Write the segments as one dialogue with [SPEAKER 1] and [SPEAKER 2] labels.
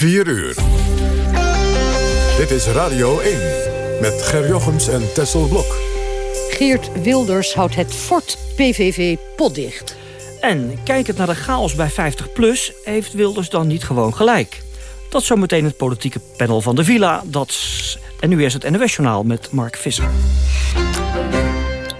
[SPEAKER 1] 4 uur. Dit is Radio 1 met Ger Jochems en Tessel Blok.
[SPEAKER 2] Geert Wilders houdt het Fort PVV potdicht.
[SPEAKER 3] En kijkend naar de chaos bij 50PLUS... heeft Wilders dan niet gewoon gelijk. Dat zometeen het politieke panel van de Villa. Dat... En nu is het NOS-journaal met Mark Visser.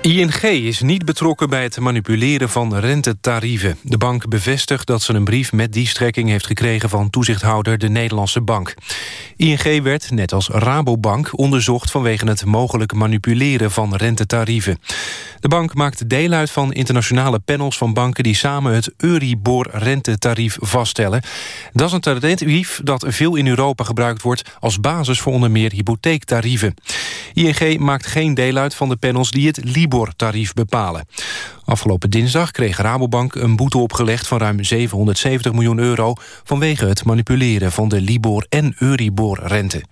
[SPEAKER 4] ING is niet betrokken bij het manipuleren van rentetarieven. De bank bevestigt dat ze een brief met die strekking heeft gekregen... van toezichthouder de Nederlandse Bank. ING werd, net als Rabobank, onderzocht... vanwege het mogelijk manipuleren van rentetarieven. De bank maakt deel uit van internationale panels van banken... die samen het Euribor-rentetarief vaststellen. Dat is een tarief dat veel in Europa gebruikt wordt... als basis voor onder meer hypotheektarieven. ING maakt geen deel uit van de panels die het Libor-tarief bepalen. Afgelopen dinsdag kreeg Rabobank een boete opgelegd van ruim 770 miljoen euro... vanwege het manipuleren van de Libor- en Euribor-rente.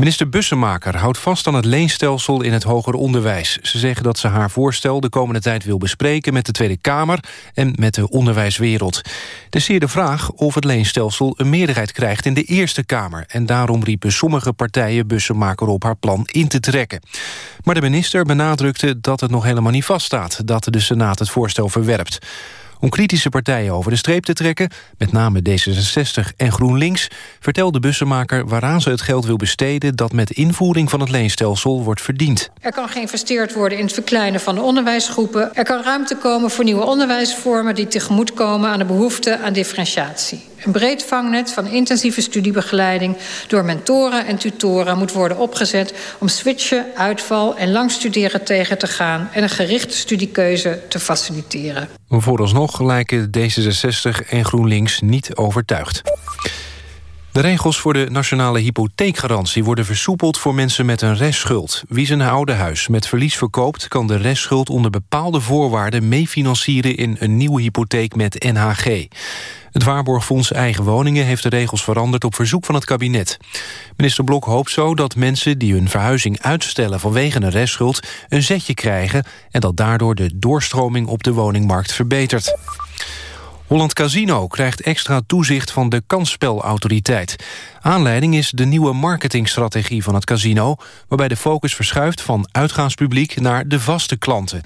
[SPEAKER 4] Minister Bussemaker houdt vast aan het leenstelsel in het hoger onderwijs. Ze zeggen dat ze haar voorstel de komende tijd wil bespreken... met de Tweede Kamer en met de onderwijswereld. Het is zeer de vraag of het leenstelsel een meerderheid krijgt in de Eerste Kamer. En daarom riepen sommige partijen Bussemaker op haar plan in te trekken. Maar de minister benadrukte dat het nog helemaal niet vaststaat... dat de Senaat het voorstel verwerpt. Om kritische partijen over de streep te trekken, met name D66 en GroenLinks... vertelde bussenmaker waaraan ze het geld wil besteden... dat met invoering van het leenstelsel wordt verdiend.
[SPEAKER 5] Er kan geïnvesteerd worden in het verkleinen van de onderwijsgroepen. Er kan ruimte komen voor nieuwe onderwijsvormen... die tegemoetkomen aan de behoefte aan differentiatie. Een breed vangnet van intensieve studiebegeleiding... door mentoren en tutoren moet worden opgezet... om switchen, uitval en lang studeren tegen te gaan... en een gerichte studiekeuze te faciliteren.
[SPEAKER 4] Vooralsnog lijken D66 en GroenLinks niet overtuigd. De regels voor de nationale hypotheekgarantie worden versoepeld voor mensen met een restschuld. Wie zijn oude huis met verlies verkoopt, kan de restschuld onder bepaalde voorwaarden meefinancieren in een nieuwe hypotheek met NHG. Het Waarborgfonds Eigen Woningen heeft de regels veranderd op verzoek van het kabinet. Minister Blok hoopt zo dat mensen die hun verhuizing uitstellen vanwege een restschuld een zetje krijgen en dat daardoor de doorstroming op de woningmarkt verbetert. Holland Casino krijgt extra toezicht van de kansspelautoriteit. Aanleiding is de nieuwe marketingstrategie van het casino... waarbij de focus verschuift van uitgaanspubliek naar de vaste klanten.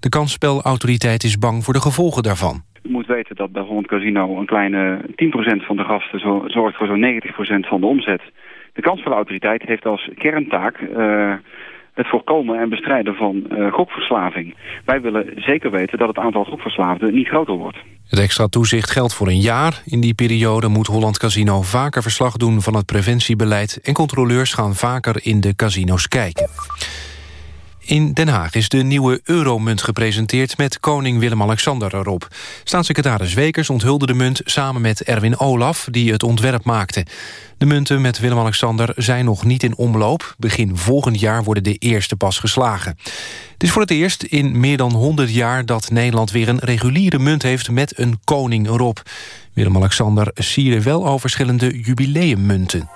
[SPEAKER 4] De kansspelautoriteit is bang voor de gevolgen daarvan.
[SPEAKER 6] U moet weten dat bij Holland Casino een kleine 10% van de gasten zo, zorgt voor zo'n 90% van de omzet. De kansspelautoriteit heeft als kerntaak uh, het voorkomen en bestrijden van uh, gokverslaving. Wij willen zeker weten dat het aantal gokverslaafden niet groter wordt.
[SPEAKER 4] Het extra toezicht geldt voor een jaar. In die periode moet Holland Casino vaker verslag doen van het preventiebeleid... en controleurs gaan vaker in de casino's kijken. In Den Haag is de nieuwe euromunt gepresenteerd met koning Willem-Alexander erop. Staatssecretaris Wekers onthulde de munt samen met Erwin Olaf, die het ontwerp maakte. De munten met Willem-Alexander zijn nog niet in omloop. Begin volgend jaar worden de eerste pas geslagen. Het is voor het eerst in meer dan 100 jaar dat Nederland weer een reguliere munt heeft met een koning erop. Willem-Alexander sierde wel al verschillende jubileummunten.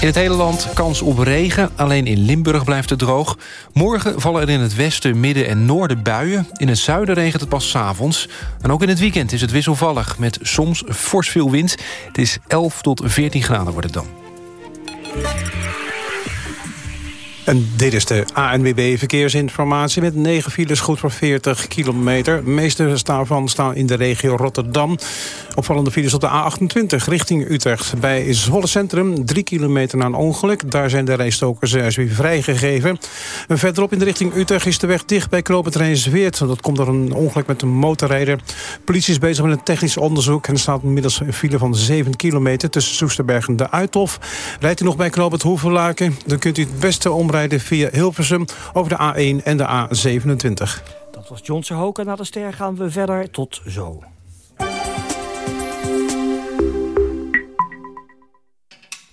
[SPEAKER 4] In het hele land kans op regen. Alleen in Limburg blijft het droog. Morgen vallen er in het westen, midden en noorden buien. In het zuiden regent het pas avonds. En ook in het weekend is het wisselvallig. Met soms fors veel wind. Het is 11 tot 14 graden wordt het dan.
[SPEAKER 7] En dit is de ANWB Verkeersinformatie met 9 files goed voor 40 kilometer. De meeste daarvan staan in de regio Rotterdam. Opvallende files op de A28 richting Utrecht. Bij Zwolle Centrum, 3 kilometer na een ongeluk. Daar zijn de rijstokers juist weer vrijgegeven. En verderop in de richting Utrecht is de weg dicht bij Knoopend Zweert. Dat komt door een ongeluk met een motorrijder. politie is bezig met een technisch onderzoek. En er staat inmiddels een file van 7 kilometer tussen Soesterberg en de Uithof. Rijdt u nog bij Knoopend Hoevenlaken, dan kunt u het beste omrijden via Hilversum over de A1 en de A27.
[SPEAKER 3] Dat was Johnson Hoken. Na de ster gaan we verder. Tot zo.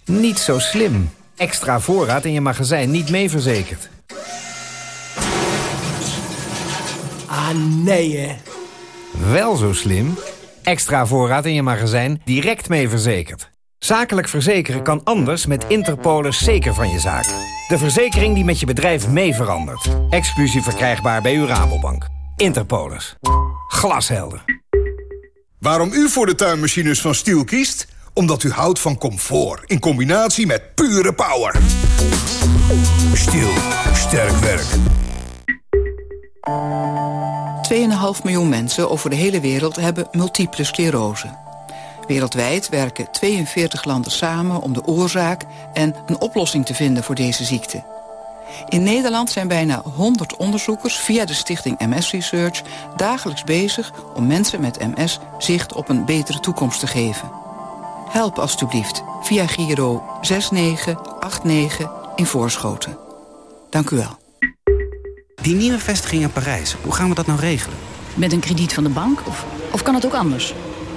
[SPEAKER 8] Niet zo slim. Extra voorraad in je magazijn niet mee verzekerd.
[SPEAKER 9] Ah, nee hè.
[SPEAKER 8] Wel zo slim. Extra voorraad in je magazijn direct mee verzekerd. Zakelijk verzekeren kan anders met Interpolis zeker van je zaak. De verzekering die met je bedrijf mee verandert. Exclusief verkrijgbaar bij uw Rabobank. Interpolis. Glashelder.
[SPEAKER 10] Waarom u voor de tuinmachines van Stiel kiest? Omdat u houdt van comfort in combinatie met pure power. Stiel, sterk werk.
[SPEAKER 11] 2,5 miljoen mensen over de hele wereld hebben multiple sclerose. Wereldwijd werken 42 landen samen om de oorzaak en een oplossing te vinden voor deze ziekte. In Nederland zijn bijna 100 onderzoekers via de stichting MS Research dagelijks bezig om mensen met MS zicht op een betere toekomst te geven. Help alstublieft via Giro 6989 in Voorschoten. Dank u wel.
[SPEAKER 12] Die nieuwe vestiging in Parijs, hoe gaan we dat nou regelen?
[SPEAKER 13] Met een krediet van de bank? Of, of kan het ook anders?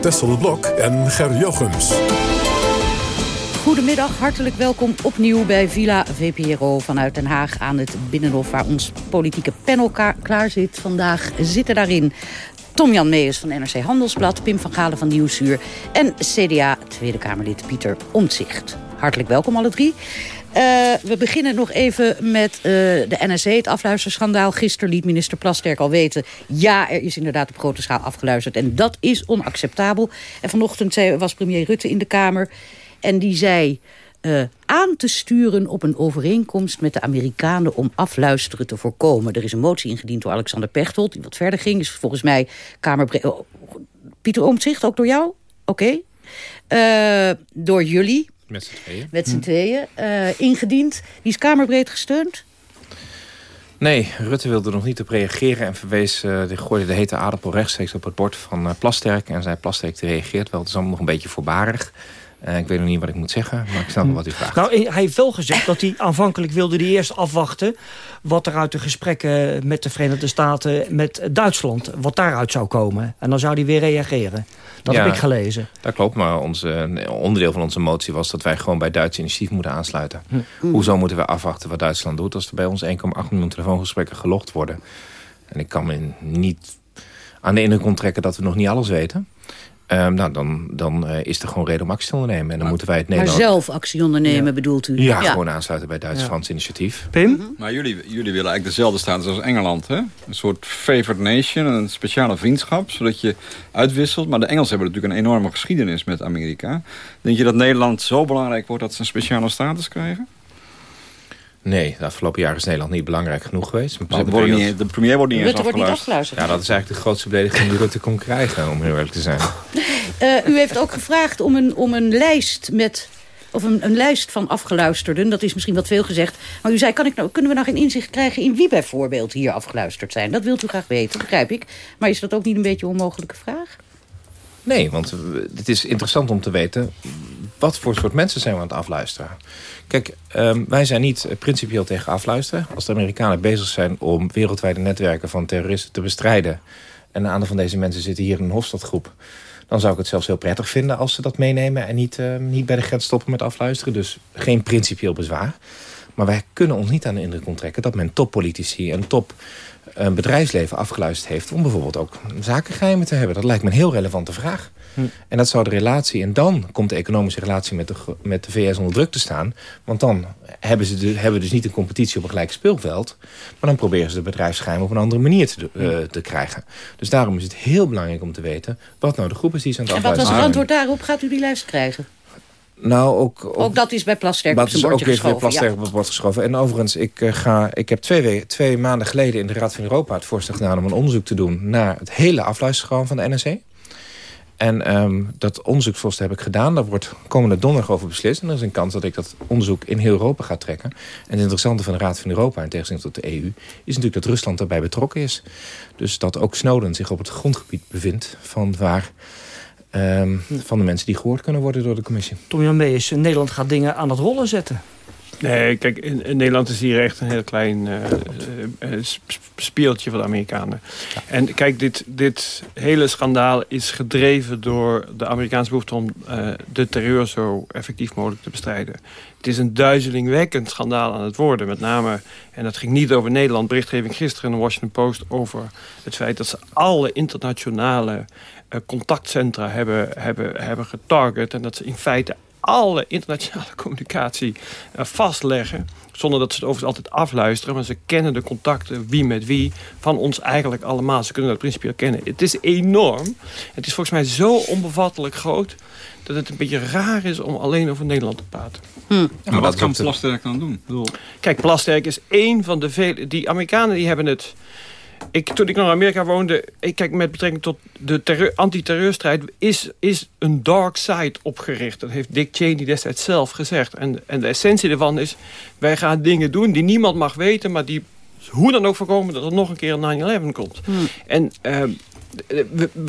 [SPEAKER 1] Tessel Blok en Ger Jochems.
[SPEAKER 2] Goedemiddag, hartelijk welkom opnieuw bij Villa VPRO vanuit Den Haag aan het Binnenhof... waar ons politieke panel klaar zit. Vandaag zitten daarin Tom-Jan Meijers van NRC Handelsblad... Pim van Galen van Nieuwsuur en CDA Tweede Kamerlid Pieter Omtzigt. Hartelijk welkom alle drie. Uh, we beginnen nog even met uh, de NSC, het afluisterschandaal. Gisteren liet minister Plasterk al weten... ja, er is inderdaad op grote schaal afgeluisterd. En dat is onacceptabel. En vanochtend zei, was premier Rutte in de Kamer... en die zei uh, aan te sturen op een overeenkomst met de Amerikanen... om afluisteren te voorkomen. Er is een motie ingediend door Alexander Pechtold... die wat verder ging. Is volgens mij Kamer... Oh, Pieter Omtzigt, ook door jou? Oké. Door jullie...
[SPEAKER 14] Met z'n tweeën.
[SPEAKER 2] Met z'n tweeën. Uh, ingediend. Die is kamerbreed gesteund?
[SPEAKER 14] Nee, Rutte wilde er nog niet op reageren... en verwees, uh, die gooide de hete aardappel rechtstreeks op het bord van uh, Plasterk... en zei Plasterk reageert wel. Het is allemaal nog een beetje voorbarig. Uh, ik weet nog niet wat ik moet zeggen, maar ik snap wel wat u vraagt.
[SPEAKER 3] Nou, hij heeft wel gezegd dat hij aanvankelijk wilde die eerst afwachten... wat er uit de gesprekken met de Verenigde Staten, met Duitsland... wat daaruit zou komen. En dan zou hij weer reageren. Dat
[SPEAKER 14] ja,
[SPEAKER 3] heb ik gelezen.
[SPEAKER 14] Dat klopt, maar onze, onderdeel van onze motie was... dat wij gewoon bij Duits initiatief moeten aansluiten. Hm. Hoezo moeten we afwachten wat Duitsland doet... als er bij ons 1,8 miljoen telefoongesprekken gelogd worden? En ik kan me niet aan de indruk onttrekken dat we nog niet alles weten... Um, nou, dan, dan uh, is er gewoon reden om actie te ondernemen. En dan maar, moeten wij het Nederland...
[SPEAKER 2] Maar zelf actie ondernemen ja. bedoelt u?
[SPEAKER 14] Ja, ja, gewoon aansluiten bij Duits-Frans ja. initiatief.
[SPEAKER 3] Pim? Mm
[SPEAKER 15] -hmm. Maar jullie, jullie willen eigenlijk dezelfde status als Engeland, hè? Een soort favored nation, een speciale vriendschap, zodat je uitwisselt. Maar de Engelsen hebben natuurlijk een enorme geschiedenis met Amerika. Denk je dat Nederland zo belangrijk wordt dat ze een speciale status krijgen?
[SPEAKER 14] Nee, de afgelopen jaren is Nederland niet belangrijk genoeg geweest.
[SPEAKER 15] Niet, de premier wordt niet
[SPEAKER 2] Rutte
[SPEAKER 15] eens
[SPEAKER 2] wordt niet
[SPEAKER 15] afgeluisterd.
[SPEAKER 2] afgeluisterd.
[SPEAKER 14] Ja, dat is eigenlijk de grootste belediging die Rutte kon krijgen, om heel eerlijk te zijn.
[SPEAKER 2] Uh, u heeft ook gevraagd om een, om een lijst met... Of een, een lijst van afgeluisterden. Dat is misschien wat veel gezegd. Maar u zei, kan ik nou, kunnen we nou geen inzicht krijgen... in wie bijvoorbeeld hier afgeluisterd zijn? Dat wilt u graag weten, begrijp ik. Maar is dat ook niet een beetje een onmogelijke vraag?
[SPEAKER 14] Nee, want het is interessant om te weten... wat voor soort mensen zijn we aan het afluisteren. Kijk, um, wij zijn niet principieel tegen afluisteren. Als de Amerikanen bezig zijn om wereldwijde netwerken van terroristen te bestrijden... en een aantal van deze mensen zitten hier in een Hofstadgroep... dan zou ik het zelfs heel prettig vinden als ze dat meenemen... en niet, uh, niet bij de grens stoppen met afluisteren. Dus geen principieel bezwaar. Maar wij kunnen ons niet aan de indruk onttrekken... dat men toppolitici en top een bedrijfsleven afgeluisterd heeft... om bijvoorbeeld ook zakengeheimen te hebben. Dat lijkt me een heel relevante vraag. Hm. En dat zou de relatie... en dan komt de economische relatie met de, met de VS onder druk te staan. Want dan hebben ze de, hebben dus niet een competitie op een gelijk speelveld... maar dan proberen ze de bedrijfsgeheimen op een andere manier te, uh, te krijgen. Dus daarom is het heel belangrijk om te weten... wat nou de groep is die ze aan het
[SPEAKER 2] En wat was het antwoord daarop? Gaat u die lijst krijgen?
[SPEAKER 14] Nou, ook, ook,
[SPEAKER 2] ook, dat is bij Plasterk op zijn bordje
[SPEAKER 14] ook
[SPEAKER 2] geschoven.
[SPEAKER 14] ook bij Plasterk
[SPEAKER 2] ja.
[SPEAKER 14] op het bord geschoven. En overigens, ik, uh, ga, ik heb twee, twee maanden geleden in de Raad van Europa... het voorstel gedaan om een onderzoek te doen... naar het hele afluisterschap van de NSC. En um, dat onderzoeksvoorstel heb ik gedaan. Daar wordt komende donderdag over beslist. En er is een kans dat ik dat onderzoek in heel Europa ga trekken. En het interessante van de Raad van Europa, in tegenstelling tot de EU... is natuurlijk dat Rusland daarbij betrokken is. Dus dat ook Snowden zich op het grondgebied bevindt... van waar Um, van de mensen die gehoord kunnen worden door de commissie.
[SPEAKER 3] Tom Jan Meijers, Nederland gaat dingen aan het rollen zetten.
[SPEAKER 16] Nee, kijk, in, in, Nederland is hier echt een heel klein uh, speeltje van de Amerikanen. En kijk, dit, dit hele schandaal is gedreven door de Amerikaanse behoefte om uh, de terreur zo effectief mogelijk te bestrijden. Het is een duizelingwekkend schandaal aan het worden. Met name, en dat ging niet over Nederland, berichtgeving gisteren in de Washington Post over het feit dat ze alle internationale contactcentra hebben, hebben, hebben getarget. En dat ze in feite alle internationale communicatie uh, vastleggen. Zonder dat ze het overigens altijd afluisteren. Maar ze kennen de contacten wie met wie van ons eigenlijk allemaal. Ze kunnen dat principieel kennen. Het is enorm. Het is volgens mij zo onbevattelijk groot dat het een beetje raar is om alleen over Nederland te praten.
[SPEAKER 15] Hm. maar wat kan Plasterk dan doen?
[SPEAKER 16] Kijk, Plasterk is één van de vele... Die Amerikanen die hebben het ik, toen ik naar Amerika woonde, ik kijk met betrekking tot de antiterreurstrijd, is, is een dark side opgericht. Dat heeft Dick Cheney destijds zelf gezegd. En, en de essentie ervan is, wij gaan dingen doen die niemand mag weten, maar die hoe dan ook voorkomen dat er nog een keer een 9-11 komt. Hmm. En uh,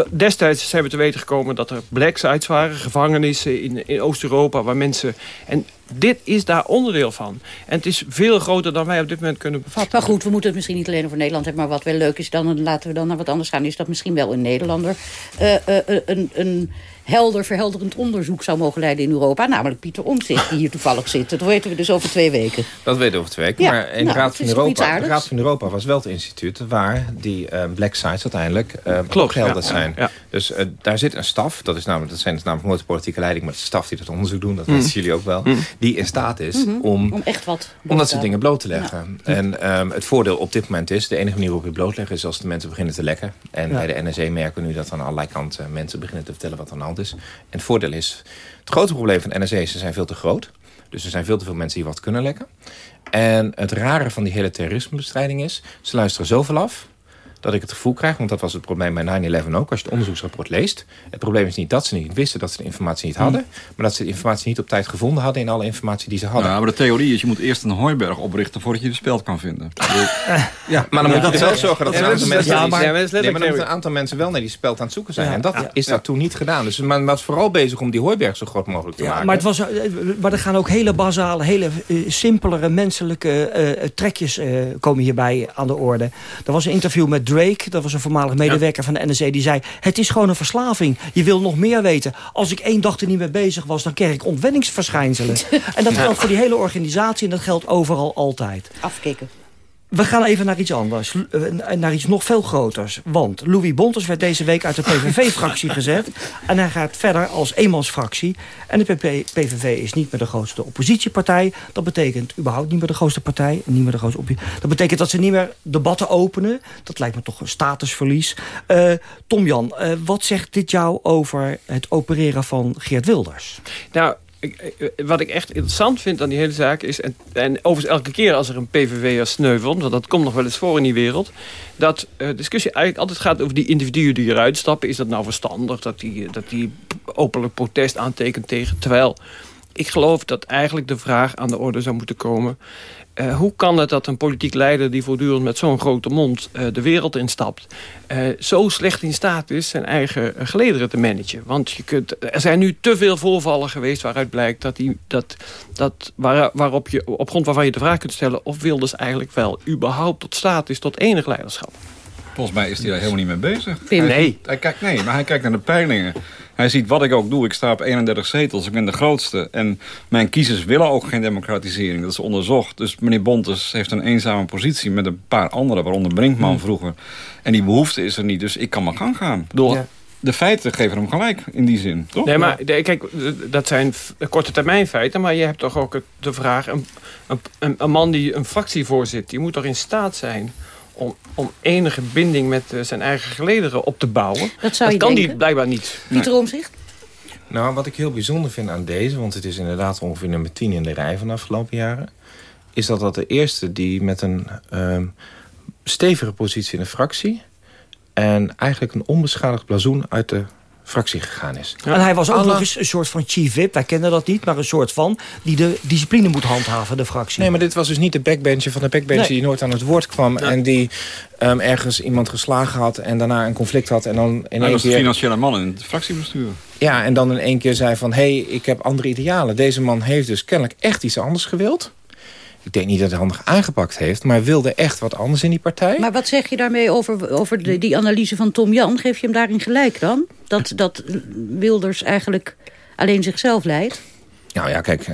[SPEAKER 16] destijds zijn we te weten gekomen dat er black sites waren, gevangenissen in, in Oost-Europa, waar mensen... En dit is daar onderdeel van. En het is veel groter dan wij op dit moment kunnen bevatten.
[SPEAKER 2] Maar goed, we moeten het misschien niet alleen over Nederland hebben... maar wat wel leuk is, dan laten we dan naar wat anders gaan... is dat misschien wel een Nederlander uh, uh, een... een helder, verhelderend onderzoek zou mogen leiden in Europa. Namelijk Pieter Omtzigt, die hier toevallig zit. Dat weten we dus over twee weken.
[SPEAKER 14] Dat weten we over twee weken. Ja, maar in de, nou, Raad van Europa, de Raad van Europa was wel het instituut... waar die uh, black sites uiteindelijk uh, Klopt, ja, zijn. Ja, dus uh, daar zit een staf. Dat, is namelijk, dat zijn dus namelijk nooit de politieke leiding... maar de staf die dat onderzoek doen. Dat mm. weten jullie ook wel. Mm. Die in staat is mm -hmm. om,
[SPEAKER 2] om, echt wat
[SPEAKER 14] om dat soort dingen bloot te leggen. En um, het voordeel op dit moment is... de enige manier waarop je blootleggen is als de mensen beginnen te lekken. En bij de NSE merken we nu dat aan allerlei kanten... mensen beginnen te vertellen wat er aan de hand is. En het voordeel is... Het grote probleem van NSE is, ze zijn veel te groot. Dus er zijn veel te veel mensen die wat kunnen lekken. En het rare van die hele terrorismebestrijding is... ze luisteren zoveel af dat ik het gevoel krijg, want dat was het probleem bij 9-11 ook... als je het onderzoeksrapport leest. Het probleem is niet dat ze niet wisten dat ze de informatie niet hadden... Hmm. maar dat ze de informatie niet op tijd gevonden hadden... in alle informatie die ze hadden.
[SPEAKER 15] Ja, maar de theorie is, je moet eerst een hooiberg oprichten... voordat je de speld kan vinden.
[SPEAKER 14] ja, maar dan moet je wel zorgen dat, een aantal mensen... Ja, maar, nee, maar dan een aantal mensen wel naar die speld aan het zoeken zijn. en dat is dat toen niet gedaan. Dus men was vooral bezig om die hooiberg zo groot mogelijk te maken.
[SPEAKER 3] Maar, het was, eh, maar er gaan ook hele basale, hele uh, simpelere menselijke uh, trekjes uh, komen hierbij aan de orde. Er was een interview met Drake, dat was een voormalig medewerker van de NSC... die zei, het is gewoon een verslaving. Je wil nog meer weten. Als ik één dag er niet mee bezig was, dan kreeg ik ontwenningsverschijnselen. en dat geldt voor die hele organisatie en dat geldt overal altijd.
[SPEAKER 2] Afkicken.
[SPEAKER 3] We gaan even naar iets anders. Eh, naar iets nog veel groters. Want Louis Bontes werd deze week uit de PVV-fractie gezet. En hij gaat verder als eenmansfractie. En de PVV is niet meer de grootste oppositiepartij. Dat betekent überhaupt niet meer de grootste partij. Niet meer de grootste dat betekent dat ze niet meer debatten openen. Dat lijkt me toch een statusverlies. Uh, Tom Jan, uh, wat zegt dit jou over het opereren van Geert Wilders?
[SPEAKER 16] Nou, wat ik echt interessant vind aan die hele zaak is... en, en overigens elke keer als er een PVV'er sneuvelt... want dat komt nog wel eens voor in die wereld... dat de uh, discussie eigenlijk altijd gaat over die individuen die eruit stappen. Is dat nou verstandig dat die, dat die openlijk protest aantekent tegen... terwijl ik geloof dat eigenlijk de vraag aan de orde zou moeten komen... Uh, hoe kan het dat een politiek leider die voortdurend met zo'n grote mond uh, de wereld instapt... Uh, zo slecht in staat is zijn eigen gelederen te managen? Want je kunt, er zijn nu te veel voorvallen geweest waaruit blijkt dat, die, dat, dat waar, waarop je, op grond waarvan je de vraag kunt stellen... of Wilders eigenlijk wel überhaupt tot staat is tot enig leiderschap.
[SPEAKER 15] Volgens mij is hij daar helemaal niet mee bezig.
[SPEAKER 16] Nee.
[SPEAKER 15] Hij, kijkt, nee, maar hij kijkt naar de peilingen. Hij ziet wat ik ook doe. Ik sta op 31 zetels. Ik ben de grootste. En mijn kiezers willen ook geen democratisering. Dat is onderzocht. Dus meneer Bontes heeft een eenzame positie met een paar anderen. Waaronder Brinkman hmm. vroeger. En die behoefte is er niet. Dus ik kan mijn gang gaan. Ik bedoel, de feiten geven hem gelijk in die zin, toch?
[SPEAKER 16] Nee, maar kijk, dat zijn korte termijn feiten. Maar je hebt toch ook de vraag... Een, een, een man die een fractie voorzit... die moet toch in staat zijn om, om enige binding met uh, zijn eigen gelederen op te bouwen.
[SPEAKER 2] Dat, zou
[SPEAKER 16] dat
[SPEAKER 2] kan
[SPEAKER 16] die blijkbaar niet.
[SPEAKER 2] Pieter nee. Omzicht?
[SPEAKER 14] Nou, wat ik heel bijzonder vind aan deze... want het is inderdaad ongeveer nummer 10 in de rij van de afgelopen jaren... is dat dat de eerste die met een uh, stevige positie in de fractie... en eigenlijk een onbeschadigd blazoen uit de fractie gegaan is.
[SPEAKER 3] En hij was ook nog eens een soort van chief whip. Wij kennen dat niet, maar een soort van... die de discipline moet handhaven, de fractie.
[SPEAKER 14] Nee, maar dit was dus niet de backbencher van de backbencher... die nooit aan het woord kwam en die um, ergens iemand geslagen had... en daarna een conflict had en dan in één
[SPEAKER 15] Hij was
[SPEAKER 14] de
[SPEAKER 15] financiële man in het fractiebestuur.
[SPEAKER 14] Ja, en dan in één keer zei van... hé, hey, ik heb andere idealen. Deze man heeft dus kennelijk echt iets anders gewild... Ik denk niet dat hij handig aangepakt heeft... maar wilde echt wat anders in die partij.
[SPEAKER 2] Maar wat zeg je daarmee over, over die analyse van Tom Jan? Geef je hem daarin gelijk dan? Dat, dat Wilders eigenlijk alleen zichzelf leidt?
[SPEAKER 14] Nou ja, kijk,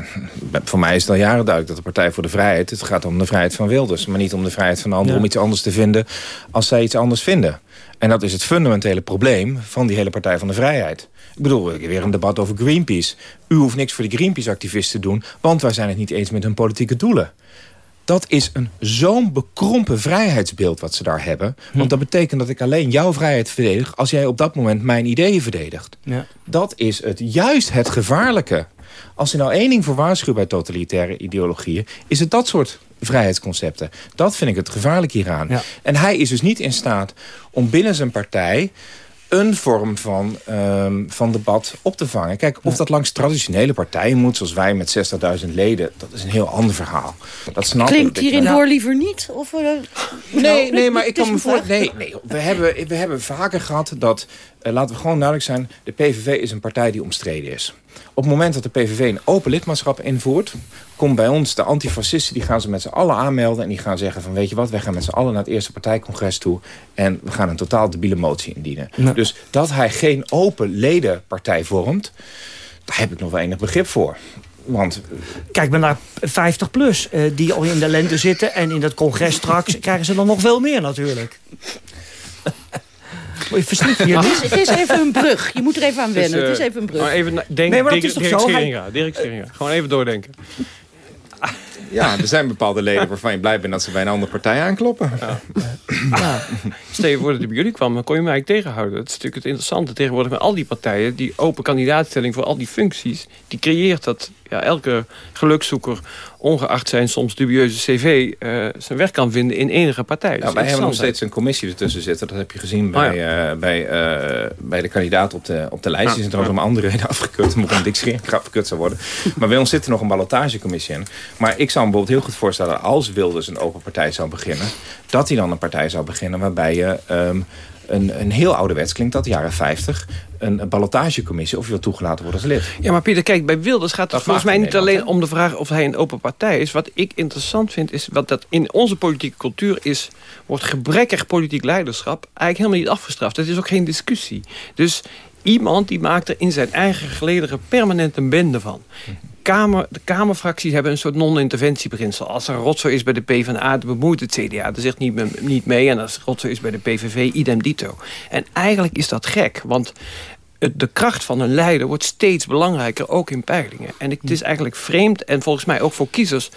[SPEAKER 14] voor mij is het al jaren duidelijk dat de Partij voor de Vrijheid... het gaat om de vrijheid van Wilders, maar niet om de vrijheid van de anderen... om iets anders te vinden als zij iets anders vinden. En dat is het fundamentele probleem van die hele Partij van de Vrijheid. Ik bedoel, weer een debat over Greenpeace. U hoeft niks voor die Greenpeace-activisten te doen... want wij zijn het niet eens met hun politieke doelen. Dat is een zo'n bekrompen vrijheidsbeeld wat ze daar hebben. Want dat betekent dat ik alleen jouw vrijheid verdedig... als jij op dat moment mijn ideeën verdedigt.
[SPEAKER 3] Ja.
[SPEAKER 14] Dat is het, juist het gevaarlijke. Als er nou één ding voor waarschuwt bij totalitaire ideologieën... is het dat soort vrijheidsconcepten. Dat vind ik het gevaarlijk hieraan. En hij is dus niet in staat om binnen zijn partij een vorm van, um, van debat op te vangen. Kijk, of dat langs traditionele partijen moet, zoals wij met 60.000 leden, dat is een heel ander verhaal. Dat snap
[SPEAKER 2] Klinkt
[SPEAKER 14] ik.
[SPEAKER 2] hierin door liever niet? Of, uh,
[SPEAKER 14] nee,
[SPEAKER 2] nou,
[SPEAKER 14] nee, maar ik kan me voor... Nee, nee we, hebben, we hebben vaker gehad dat... Uh, laten we gewoon duidelijk zijn... de PVV is een partij die omstreden is. Op het moment dat de PVV een open lidmaatschap invoert... komt bij ons de antifascisten, die gaan ze met z'n allen aanmelden... en die gaan zeggen van weet je wat, wij gaan met z'n allen naar het eerste partijcongres toe... en we gaan een totaal debiele motie indienen. Dus dat hij geen open ledenpartij vormt... daar heb ik nog wel enig begrip voor. Want
[SPEAKER 3] Kijk maar naar 50 plus, eh, die al in de lente zitten. En in dat congres straks krijgen ze dan nog veel meer natuurlijk. Je verslikt hier
[SPEAKER 2] Het
[SPEAKER 3] niet.
[SPEAKER 2] is, het is even een brug. Je moet er even aan wennen.
[SPEAKER 16] Dus,
[SPEAKER 2] het is
[SPEAKER 16] eh,
[SPEAKER 2] even een brug.
[SPEAKER 16] maar even na- denk,
[SPEAKER 3] Nee, maar dat
[SPEAKER 16] Dirk-
[SPEAKER 3] is toch
[SPEAKER 16] Dirk
[SPEAKER 3] zo?
[SPEAKER 16] Scheringa, Dirk Scheringa. Gewoon even doordenken.
[SPEAKER 14] ja, er zijn bepaalde leden waarvan je blij bent... dat ze bij een andere partij aankloppen.
[SPEAKER 16] Stel je voor dat hij bij jullie kwam, dan kon je eigenlijk tegenhouden. Dat is natuurlijk het interessante tegenwoordig met al die partijen. Die open kandidaatstelling voor al die functies. Die creëert dat ja, elke gelukzoeker, ongeacht zijn soms dubieuze cv... eh, zijn weg kan vinden in enige partij. Is
[SPEAKER 14] wij hebben nog steeds een commissie ertussen zitten. Dat heb je gezien
[SPEAKER 16] Oh
[SPEAKER 14] bij, eh, bij, eh, bij de kandidaat op de, op de lijst. Die is trouwens om andere reden afgekut. Mocht een dik schering afgekut zou worden. Maar bij ons zit er nog een ballotagecommissie in. Maar ik zou me bijvoorbeeld heel goed voorstellen... als Wilders een open partij zou beginnen... dat hij dan een partij zou beginnen waarbij je... ehm, een, een heel ouderwets klinkt dat, jaren 50... een, een ballotagecommissie of je wil toegelaten worden als lid.
[SPEAKER 16] Ja, maar Pieter, kijk, bij Wilders gaat het
[SPEAKER 14] Dat
[SPEAKER 16] volgens mij niet alleen om de vraag of hij een open partij is. Wat ik interessant vind, is wat dat in onze politieke cultuur is... wordt gebrekkig politiek leiderschap eigenlijk helemaal niet afgestraft. Het is ook geen discussie. Dus iemand die maakt er in zijn eigen gelederen permanent een bende van. Kamer, de Kamerfracties hebben een soort non-interventiebeginsel. Als er rotzooi is bij de PvdA, dan bemoeit het CDA er zegt niet, niet mee. En als er rotzooi is bij de PVV, idem dito. En eigenlijk is dat gek, want de kracht van een leider wordt steeds belangrijker, ook in peilingen. En het is eigenlijk vreemd en volgens mij ook voor kiezers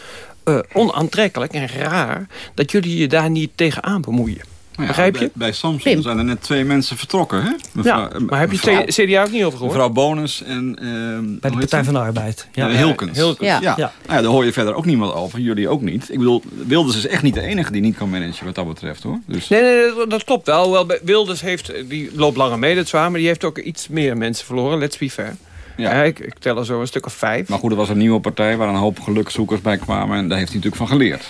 [SPEAKER 16] eh, onaantrekkelijk en raar... dat jullie je daar niet tegenaan bemoeien.
[SPEAKER 15] Ja,
[SPEAKER 16] Begrijp je?
[SPEAKER 15] Bij, bij Samson zijn er net twee mensen vertrokken, hè?
[SPEAKER 16] Ja, maar heb je
[SPEAKER 15] mevrouw-
[SPEAKER 16] CDA ook niet over gehoord?
[SPEAKER 15] Mevrouw Bonus en... ehm,
[SPEAKER 3] Bij de Partij van de Arbeid.
[SPEAKER 15] Ja,
[SPEAKER 3] Ja.
[SPEAKER 15] Hilkens.
[SPEAKER 16] Hilkens.
[SPEAKER 15] Ja.
[SPEAKER 2] Ja.
[SPEAKER 15] Ja. Nou ja, daar hoor je verder ook niemand over. Jullie ook niet. Ik bedoel, Wilders is echt niet de enige die niet kan managen wat dat betreft, hoor. Dus...
[SPEAKER 16] Nee, nee, dat- dat klopt wel. wel. Wilders heeft, die loopt langer mee, dat is waar. Maar die heeft ook iets meer mensen verloren, let's be fair.
[SPEAKER 15] Ja.
[SPEAKER 16] Ja, ik, ik tel er zo een stuk of vijf.
[SPEAKER 15] Maar goed, er was een nieuwe partij waar een hoop gelukzoekers bij kwamen. En daar heeft hij natuurlijk van geleerd.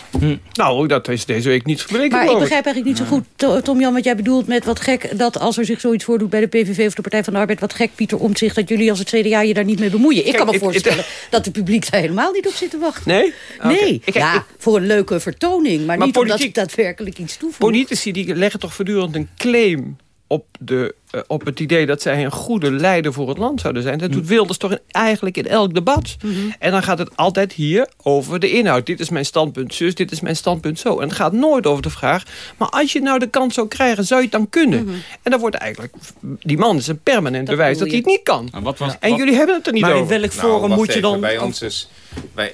[SPEAKER 16] Nou, dat is deze week niet gebleken.
[SPEAKER 2] Maar ik begrijp eigenlijk niet zo goed, To- Tom-Jan, wat jij bedoelt met wat gek... dat als er zich zoiets voordoet bij de PVV of de Partij van de Arbeid... wat gek, Pieter Omtzigt, dat jullie als het CDA je daar niet mee bemoeien. Ik kan me voorstellen dat het publiek daar helemaal niet op zit te wachten.
[SPEAKER 16] Nee? Oké.
[SPEAKER 2] Nee,
[SPEAKER 16] Ik-
[SPEAKER 2] ja,
[SPEAKER 16] ik-
[SPEAKER 2] voor een leuke vertoning, maar,
[SPEAKER 16] Maar
[SPEAKER 2] niet omdat het daadwerkelijk iets toevoegt.
[SPEAKER 16] Politici die leggen toch voortdurend een claim op, de, eh, op het idee dat zij een goede leider voor het land zouden zijn. Dat doet Wilders toch in, eigenlijk in elk debat. En dan gaat het altijd hier over de inhoud. Dit is mijn standpunt zus, dit is mijn standpunt zo. En het gaat nooit over de vraag, maar als je nou de kans zou krijgen, zou je het dan kunnen? En dan wordt eigenlijk, die man is een permanent bewijs dat hij het niet kan.
[SPEAKER 15] En wat was,
[SPEAKER 16] En
[SPEAKER 15] wat-
[SPEAKER 16] jullie hebben het er niet
[SPEAKER 3] Maar in
[SPEAKER 16] over.
[SPEAKER 3] welk
[SPEAKER 14] Nou,
[SPEAKER 3] forum moet je dan...
[SPEAKER 14] Bij ons is... Bij,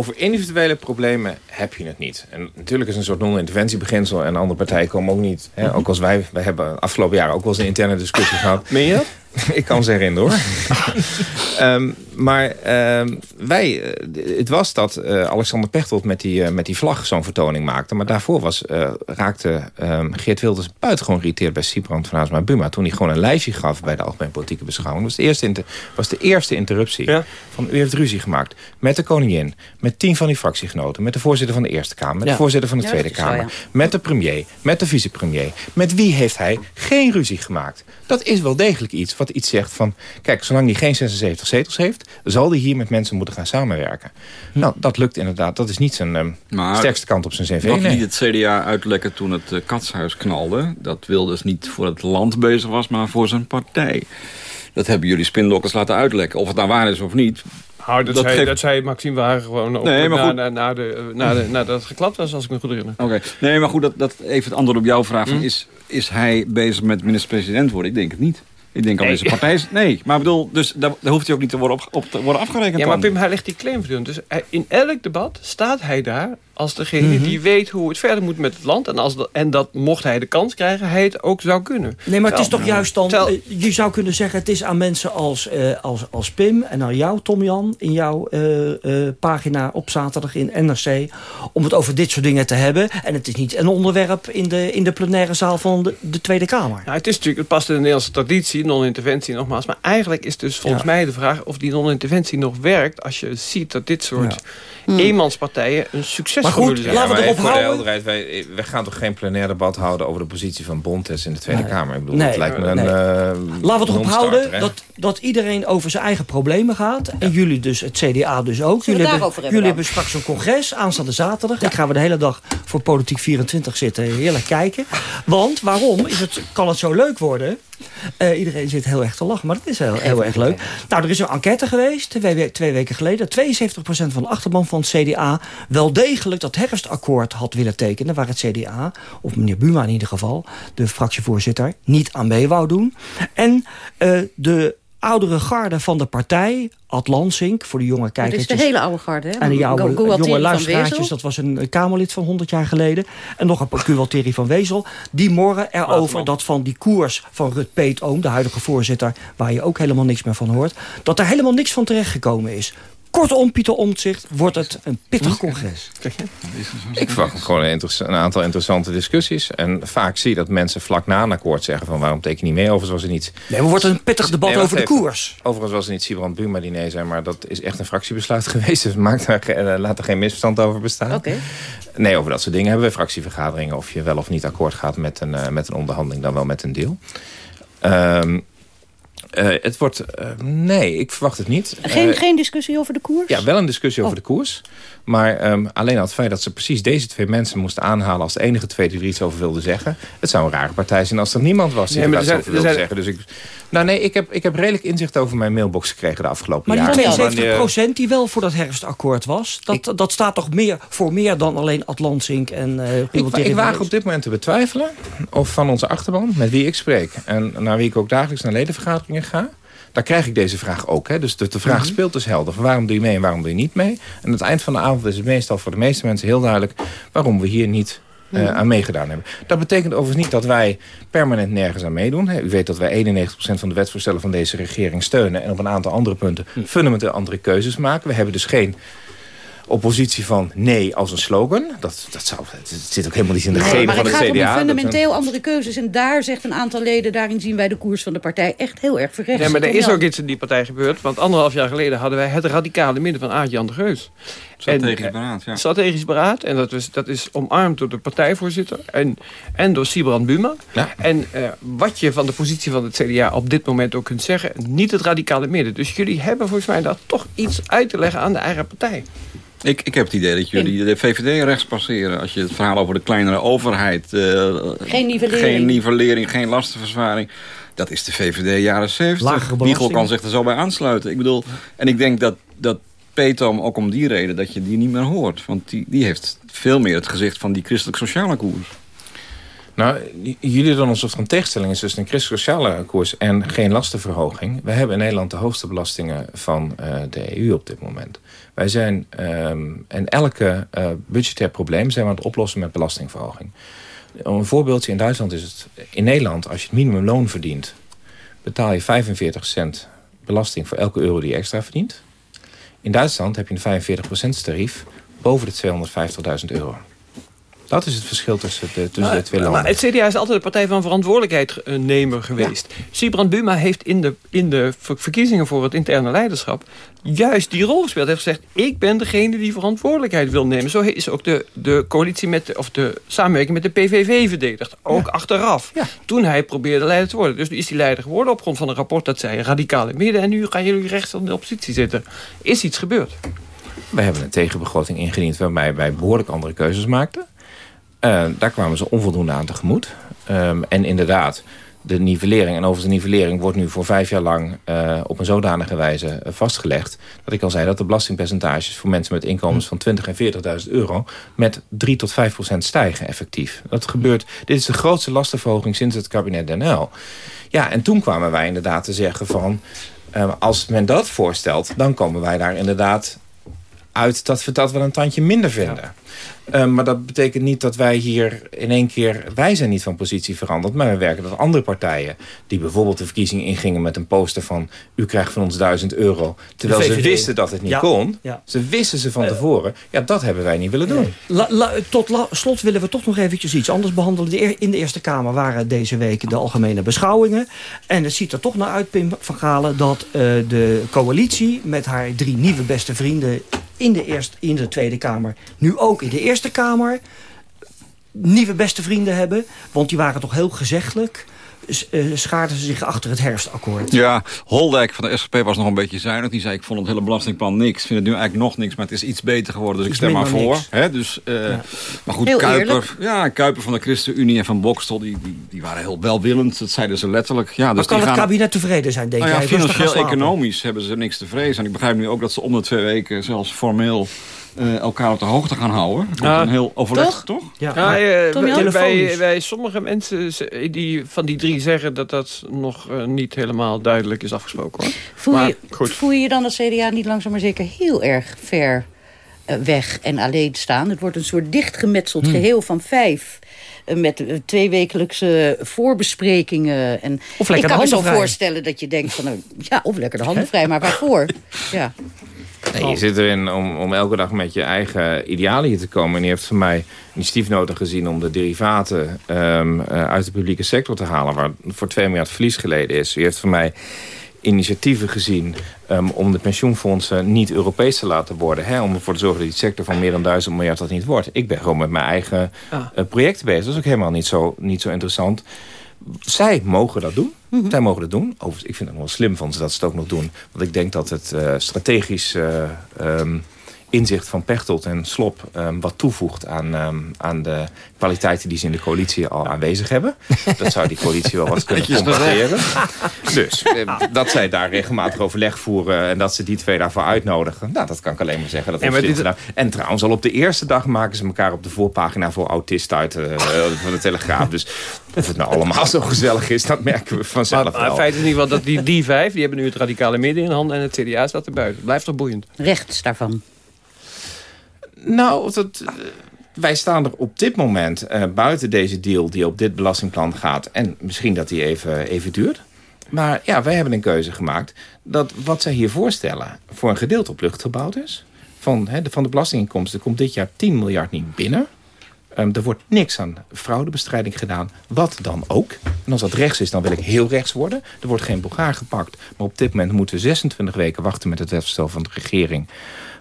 [SPEAKER 14] over individuele problemen heb je het niet. En natuurlijk is een soort non-interventiebeginsel... en andere partijen komen ook niet... Hè, ook als wij... Wij hebben afgelopen jaar ook wel eens een interne discussie gehad.
[SPEAKER 16] Meen je dat?
[SPEAKER 14] Ik kan ze herinneren hoor. Ehm, maar ehm, wij, eh, het was dat eh, Alexander Pechtold met die, eh, met die vlag zo'n vertoning maakte. Maar daarvoor was, eh, raakte ehm, Geert Wilders buitengewoon geïrriteerd bij Sibrand van Haasma Buma. Toen hij gewoon een lijstje gaf bij de Algemene Politieke Beschouwing. Dat was de eerste, inter- was de eerste interruptie.
[SPEAKER 16] Ja.
[SPEAKER 14] Van, u heeft ruzie gemaakt met de koningin, met tien van die fractiegenoten, met de voorzitter van de Eerste Kamer, met
[SPEAKER 3] Ja.
[SPEAKER 14] de voorzitter van de
[SPEAKER 2] Ja,
[SPEAKER 14] Tweede
[SPEAKER 2] zo,
[SPEAKER 14] Kamer,
[SPEAKER 2] ja.
[SPEAKER 14] met de premier, met de vicepremier. Met wie heeft hij geen ruzie gemaakt? Dat is wel degelijk iets wat iets zegt van... kijk, zolang hij geen 76 zetels heeft... zal hij hier met mensen moeten gaan samenwerken. Nou, dat lukt inderdaad. Dat is niet zijn um, sterkste kant op zijn cv.
[SPEAKER 15] Wat
[SPEAKER 14] nee.
[SPEAKER 15] niet het CDA uitlekken toen het uh, katshuis knalde... dat Wilders niet voor het land bezig was, maar voor zijn partij. Dat hebben jullie spindokkers laten uitlekken. Of het nou waar is of niet,
[SPEAKER 16] nou, dat, dat, zei, geeft... dat zei Maxime Wagen gewoon op, nee, maar na, na, de, na, de, nadat het geklapt was, als ik me goed herinner.
[SPEAKER 15] Oké, nee, maar goed, dat, dat even het antwoord op jouw vraag. Van, is, is hij bezig met minister-president worden? Ik denk het niet. Ik denk al nee. deze partij is... Nee, maar ik bedoel, dus daar, daar hoeft hij ook niet te worden, op, op te worden afgerekend.
[SPEAKER 16] Ja, maar Pim, hij legt die claim voor Dus hij, in elk debat staat hij daar als degene mm -hmm. die weet hoe het verder moet met het land. En, als de, en dat mocht hij de kans krijgen, hij het ook zou kunnen.
[SPEAKER 3] Nee, maar het is toch juist dan... Tel, je zou kunnen zeggen, het is aan mensen als, uh, als, als Pim en aan jou, Tom-Jan... in jouw uh, uh, pagina op zaterdag in NRC... om het over dit soort dingen te hebben. En het is niet een onderwerp in de, in de plenaire zaal van de, de Tweede Kamer.
[SPEAKER 16] Nou, het, is natuurlijk, het past in de Nederlandse traditie, non-interventie nogmaals. Maar eigenlijk is dus volgens ja. mij de vraag of die non-interventie nog werkt... als je ziet dat dit soort... Ja eenmanspartijen een succes
[SPEAKER 3] maar goed, laten we erop houden.
[SPEAKER 14] Wij, wij gaan toch geen plenair debat houden over de positie van Bontes in de Tweede nee. Kamer. Ik bedoel, nee, dat lijkt me een
[SPEAKER 3] nee.
[SPEAKER 14] uh,
[SPEAKER 3] Laten we erop houden dat, dat iedereen over zijn eigen problemen gaat. Ja. En jullie dus, het CDA dus ook. Jullie, hebben, hebben, jullie hebben straks een congres aanstaande zaterdag. Ja. Ik ga we de hele dag voor Politiek 24 zitten. Heerlijk kijken. Want waarom is het, kan het zo leuk worden... Uh, iedereen zit heel erg te lachen, maar dat is heel, heel erg leuk. Nou, er is een enquête geweest, twee, twee weken geleden. 72% van de achterban van het CDA wel degelijk dat herfstakkoord had willen tekenen... waar het CDA, of meneer Buma in ieder geval, de fractievoorzitter... niet aan mee wou doen. En uh, de oudere garde van de partij, Ad Lansink, voor de jonge kijkers.
[SPEAKER 2] Dat is de hele oude garde, hè?
[SPEAKER 3] En de oude, jonge luisteraartjes, dat was een Kamerlid van 100 jaar geleden. En nog een Gualteri van Wezel. Die morren erover dat van die koers van Rut Peetoom, de huidige voorzitter... waar je ook helemaal niks meer van hoort... dat er helemaal niks van terechtgekomen is. Kortom, Pieter Omtzigt, wordt het een pittig congres.
[SPEAKER 14] Ik verwacht gewoon een, een, aantal interessante discussies. En vaak zie je dat mensen vlak na een akkoord zeggen... van waarom teken je niet mee? Overigens was er niet...
[SPEAKER 3] Nee, maar wordt het een pittig debat nee, over de koers?
[SPEAKER 14] Overigens was er niet Sibrand Buma die nee zei... maar dat is echt een fractiebesluit geweest. Dus maakt daar, laat er geen misverstand over bestaan.
[SPEAKER 2] Okay.
[SPEAKER 14] Nee, over dat soort dingen hebben we fractievergaderingen... of je wel of niet akkoord gaat met een, uh, met een onderhandeling... dan wel met een deal. Um, Uh, het wordt... Uh, nee, ik verwacht het niet.
[SPEAKER 2] Geen, uh, geen discussie over de koers?
[SPEAKER 14] Ja, wel een discussie oh. over de koers. Maar um, alleen al het feit dat ze precies deze twee mensen moesten aanhalen... als de enige twee die er iets over wilden zeggen. Het zou een rare partij zijn als er niemand was die nee, er iets over wilde zijn... zeggen. Dus ik, nou nee, ik heb, ik heb redelijk inzicht over mijn mailbox gekregen de afgelopen
[SPEAKER 3] maar
[SPEAKER 14] jaren.
[SPEAKER 3] Maar die 72% die wel voor dat herfstakkoord was... dat, ik, dat staat toch meer voor meer dan alleen Atlantsink en uh,
[SPEAKER 14] Ik, ik waag op dit moment te betwijfelen... of van onze achterban, met wie ik spreek... en naar wie ik ook dagelijks naar ledenvergaderingen ga... Daar krijg ik deze vraag ook. Hè? Dus de, de vraag mm -hmm. speelt dus helder. Van waarom doe je mee en waarom doe je niet mee? En aan het eind van de avond is het meestal voor de meeste mensen heel duidelijk... waarom we hier niet uh, aan meegedaan hebben. Dat betekent overigens niet dat wij permanent nergens aan meedoen. U weet dat wij 91% van de wetsvoorstellen van deze regering steunen... en op een aantal andere punten fundamenteel andere keuzes maken. We hebben dus geen oppositie van nee als een slogan. Dat, dat, zou, het zit ook helemaal niet in de
[SPEAKER 2] nee,
[SPEAKER 14] genen van het CDA.
[SPEAKER 2] Maar het gaat om fundamenteel andere keuzes. En daar zegt een aantal leden... daarin zien wij de koers van de partij echt heel erg verrecht.
[SPEAKER 16] Ja, maar er is ook iets in die partij gebeurd. Want anderhalf jaar geleden hadden wij het radicale midden van Aart-Jan de Geus.
[SPEAKER 15] Strategisch en, beraad, ja.
[SPEAKER 16] Strategisch beraad. En dat is, dat is omarmd door de partijvoorzitter. En, en door Sibrand Buma.
[SPEAKER 14] Ja.
[SPEAKER 16] En uh, wat je van de positie van het CDA op dit moment ook kunt zeggen... niet het radicale midden. Dus jullie hebben volgens mij daar toch iets uit te leggen aan de eigen partij.
[SPEAKER 15] Ik, ik heb het idee dat jullie de VVD rechts passeren. Als je het verhaal over de kleinere overheid... Uh,
[SPEAKER 2] geen nivellering.
[SPEAKER 15] Geen nivellering, geen lastenverzwaring. Dat is de VVD jaren 70. Wiegel kan zich er zo bij aansluiten. Ik bedoel, en ik denk dat, dat Petom ook om die reden... dat je die niet meer hoort. Want die, die heeft veel meer het gezicht van die christelijk-sociale koers.
[SPEAKER 14] Nou, jullie doen alsof er een tegenstelling is tussen een christelijk-sociale koers en geen lastenverhoging. We hebben in Nederland de hoogste belastingen van uh, de EU op dit moment. Wij zijn, um, en elke uh, budgetair probleem zijn we aan het oplossen met belastingverhoging. Een voorbeeldje, in Duitsland is het, in Nederland, als je het minimumloon verdient, betaal je 45 cent belasting voor elke euro die je extra verdient. In Duitsland heb je een 45% tarief boven de 250.000 euro. Dat is het verschil tussen de, tussen
[SPEAKER 16] maar,
[SPEAKER 14] de twee landen.
[SPEAKER 16] Maar het CDA is altijd de partij van verantwoordelijkheid nemen geweest. Ja. Sibrand Buma heeft in de, in de verkiezingen voor het interne leiderschap... juist die rol gespeeld. Hij heeft gezegd, ik ben degene die verantwoordelijkheid wil nemen. Zo is ook de, de coalitie met, of de samenwerking met de PVV verdedigd. Ook ja. achteraf. Ja. Toen hij probeerde leider te worden. Dus nu is hij leider geworden op grond van een rapport dat zei... radicale midden en nu gaan jullie rechts aan de oppositie zitten. Is iets gebeurd.
[SPEAKER 14] We hebben een tegenbegroting ingediend waarbij wij behoorlijk andere keuzes maakten. Uh, daar kwamen ze onvoldoende aan tegemoet. Um, en inderdaad, de nivellering. En overigens de nivellering wordt nu voor vijf jaar lang uh, op een zodanige wijze uh, vastgelegd. Dat ik al zei dat de belastingpercentages voor mensen met inkomens van 20 en 40.000 euro met 3 tot 5 procent stijgen effectief. Dat gebeurt, dit is de grootste lastenverhoging sinds het kabinet Den. Ja, en toen kwamen wij inderdaad te zeggen van, uh, als men dat voorstelt, dan komen wij daar inderdaad uit dat we dat wel een tandje minder vinden. Ja. Uh, maar dat betekent niet dat wij hier in één keer... wij zijn niet van positie veranderd... maar we werken dat andere partijen... die bijvoorbeeld de verkiezingen ingingen met een poster van... u krijgt van ons duizend euro... terwijl ze wisten dat het niet
[SPEAKER 3] ja.
[SPEAKER 14] kon.
[SPEAKER 3] Ja.
[SPEAKER 14] Ze wisten ze van uh, tevoren. Ja, dat hebben wij niet willen doen.
[SPEAKER 3] La, la, tot la, slot willen we toch nog eventjes iets anders behandelen. De, in de Eerste Kamer waren deze week de algemene beschouwingen. En het ziet er toch naar uit, Pim van Galen... dat uh, de coalitie met haar drie nieuwe beste vrienden... In de, eerste, in de Tweede Kamer, nu ook in de Eerste Kamer... nieuwe beste vrienden hebben. Want die waren toch heel gezeggelijk schaarden ze zich achter het herfstakkoord.
[SPEAKER 15] Ja, Holdijk van de SGP was nog een beetje zuinig. Die zei, ik vond het hele belastingplan niks. Ik vind het nu eigenlijk nog niks, maar het is iets beter geworden. Dus ik stem maar voor. Hè? Dus, uh, ja. Maar goed, Kuiper, ja, Kuiper van de ChristenUnie en van Bokstel... Die, die, die waren heel welwillend. Dat zeiden ze letterlijk. Ja, dus
[SPEAKER 3] maar kan
[SPEAKER 15] die
[SPEAKER 3] het
[SPEAKER 15] gaan...
[SPEAKER 3] kabinet tevreden zijn, denk
[SPEAKER 15] nou ja,
[SPEAKER 3] jij?
[SPEAKER 15] Financieel-economisch hebben ze niks te vrezen. En ik begrijp nu ook dat ze om de twee weken zelfs formeel... Uh, elkaar op de hoogte gaan houden. Dat
[SPEAKER 16] ja,
[SPEAKER 15] een heel overleg,
[SPEAKER 16] toch?
[SPEAKER 15] toch?
[SPEAKER 16] Ja, ja uh, bij, bij sommige mensen die van die drie zeggen dat dat nog uh, niet helemaal duidelijk is afgesproken. Hoor.
[SPEAKER 2] Voel, maar, je, goed. voel je dan als CDA niet langzaam maar zeker heel erg ver weg en alleen staan? Het wordt een soort dichtgemetseld hmm. geheel van vijf met tweewekelijkse voorbesprekingen. En
[SPEAKER 3] of lekker
[SPEAKER 2] ik kan me zo
[SPEAKER 3] vrij.
[SPEAKER 2] voorstellen dat je denkt van... Nou, ja, of lekker de handen vrij, maar waarvoor? Ja.
[SPEAKER 14] Nee, je zit erin om, om elke dag met je eigen idealen hier te komen. En je hebt van mij initiatiefnoten gezien om de derivaten um, uh, uit de publieke sector te halen... waar voor 2 miljard verlies geleden is. Je heeft van mij initiatieven gezien um, om de pensioenfondsen niet Europees te laten worden. Hè, om ervoor te zorgen dat die sector van meer dan duizend miljard dat niet wordt. Ik ben gewoon met mijn eigen ah. uh, projecten bezig. Dat is ook helemaal niet zo, niet zo interessant. Zij mogen dat doen. -hmm. Zij mogen dat doen. Ik vind het nog wel slim van ze dat ze het ook nog doen. Want ik denk dat het uh, strategisch uh, um, inzicht van Pechtold en Slop... Um, wat toevoegt aan, um, aan de kwaliteiten die ze in de coalitie al aanwezig hebben. Dat zou die coalitie wel wat kunnen compenseren. Dus dat zij daar regelmatig overleg voeren... en dat ze die twee daarvoor uitnodigen. Nou, dat kan ik alleen maar zeggen. Dat en, maar dit... en trouwens, al op de eerste dag maken ze elkaar op de voorpagina... voor autist uit uh, van de Telegraaf. Dus of het nou allemaal zo gezellig is, dat merken we vanzelf
[SPEAKER 16] maar, maar
[SPEAKER 14] wel.
[SPEAKER 16] feit is in ieder geval dat die, die vijf... die hebben nu het radicale midden in handen en het CDA staat er buiten. Blijft toch boeiend?
[SPEAKER 2] Rechts daarvan?
[SPEAKER 14] Nou, dat, wij staan er op dit moment uh, buiten deze deal die op dit belastingplan gaat. En misschien dat die even, even duurt. Maar ja, wij hebben een keuze gemaakt dat wat zij hier voorstellen... voor een gedeelte op lucht gebouwd is. Van, de, van de belastinginkomsten komt dit jaar 10 miljard niet binnen... Um, er wordt niks aan fraudebestrijding gedaan. Wat dan ook. En als dat rechts is, dan wil ik heel rechts worden. Er wordt geen Bulgaar gepakt. Maar op dit moment moeten we 26 weken wachten met het wetsvoorstel van de regering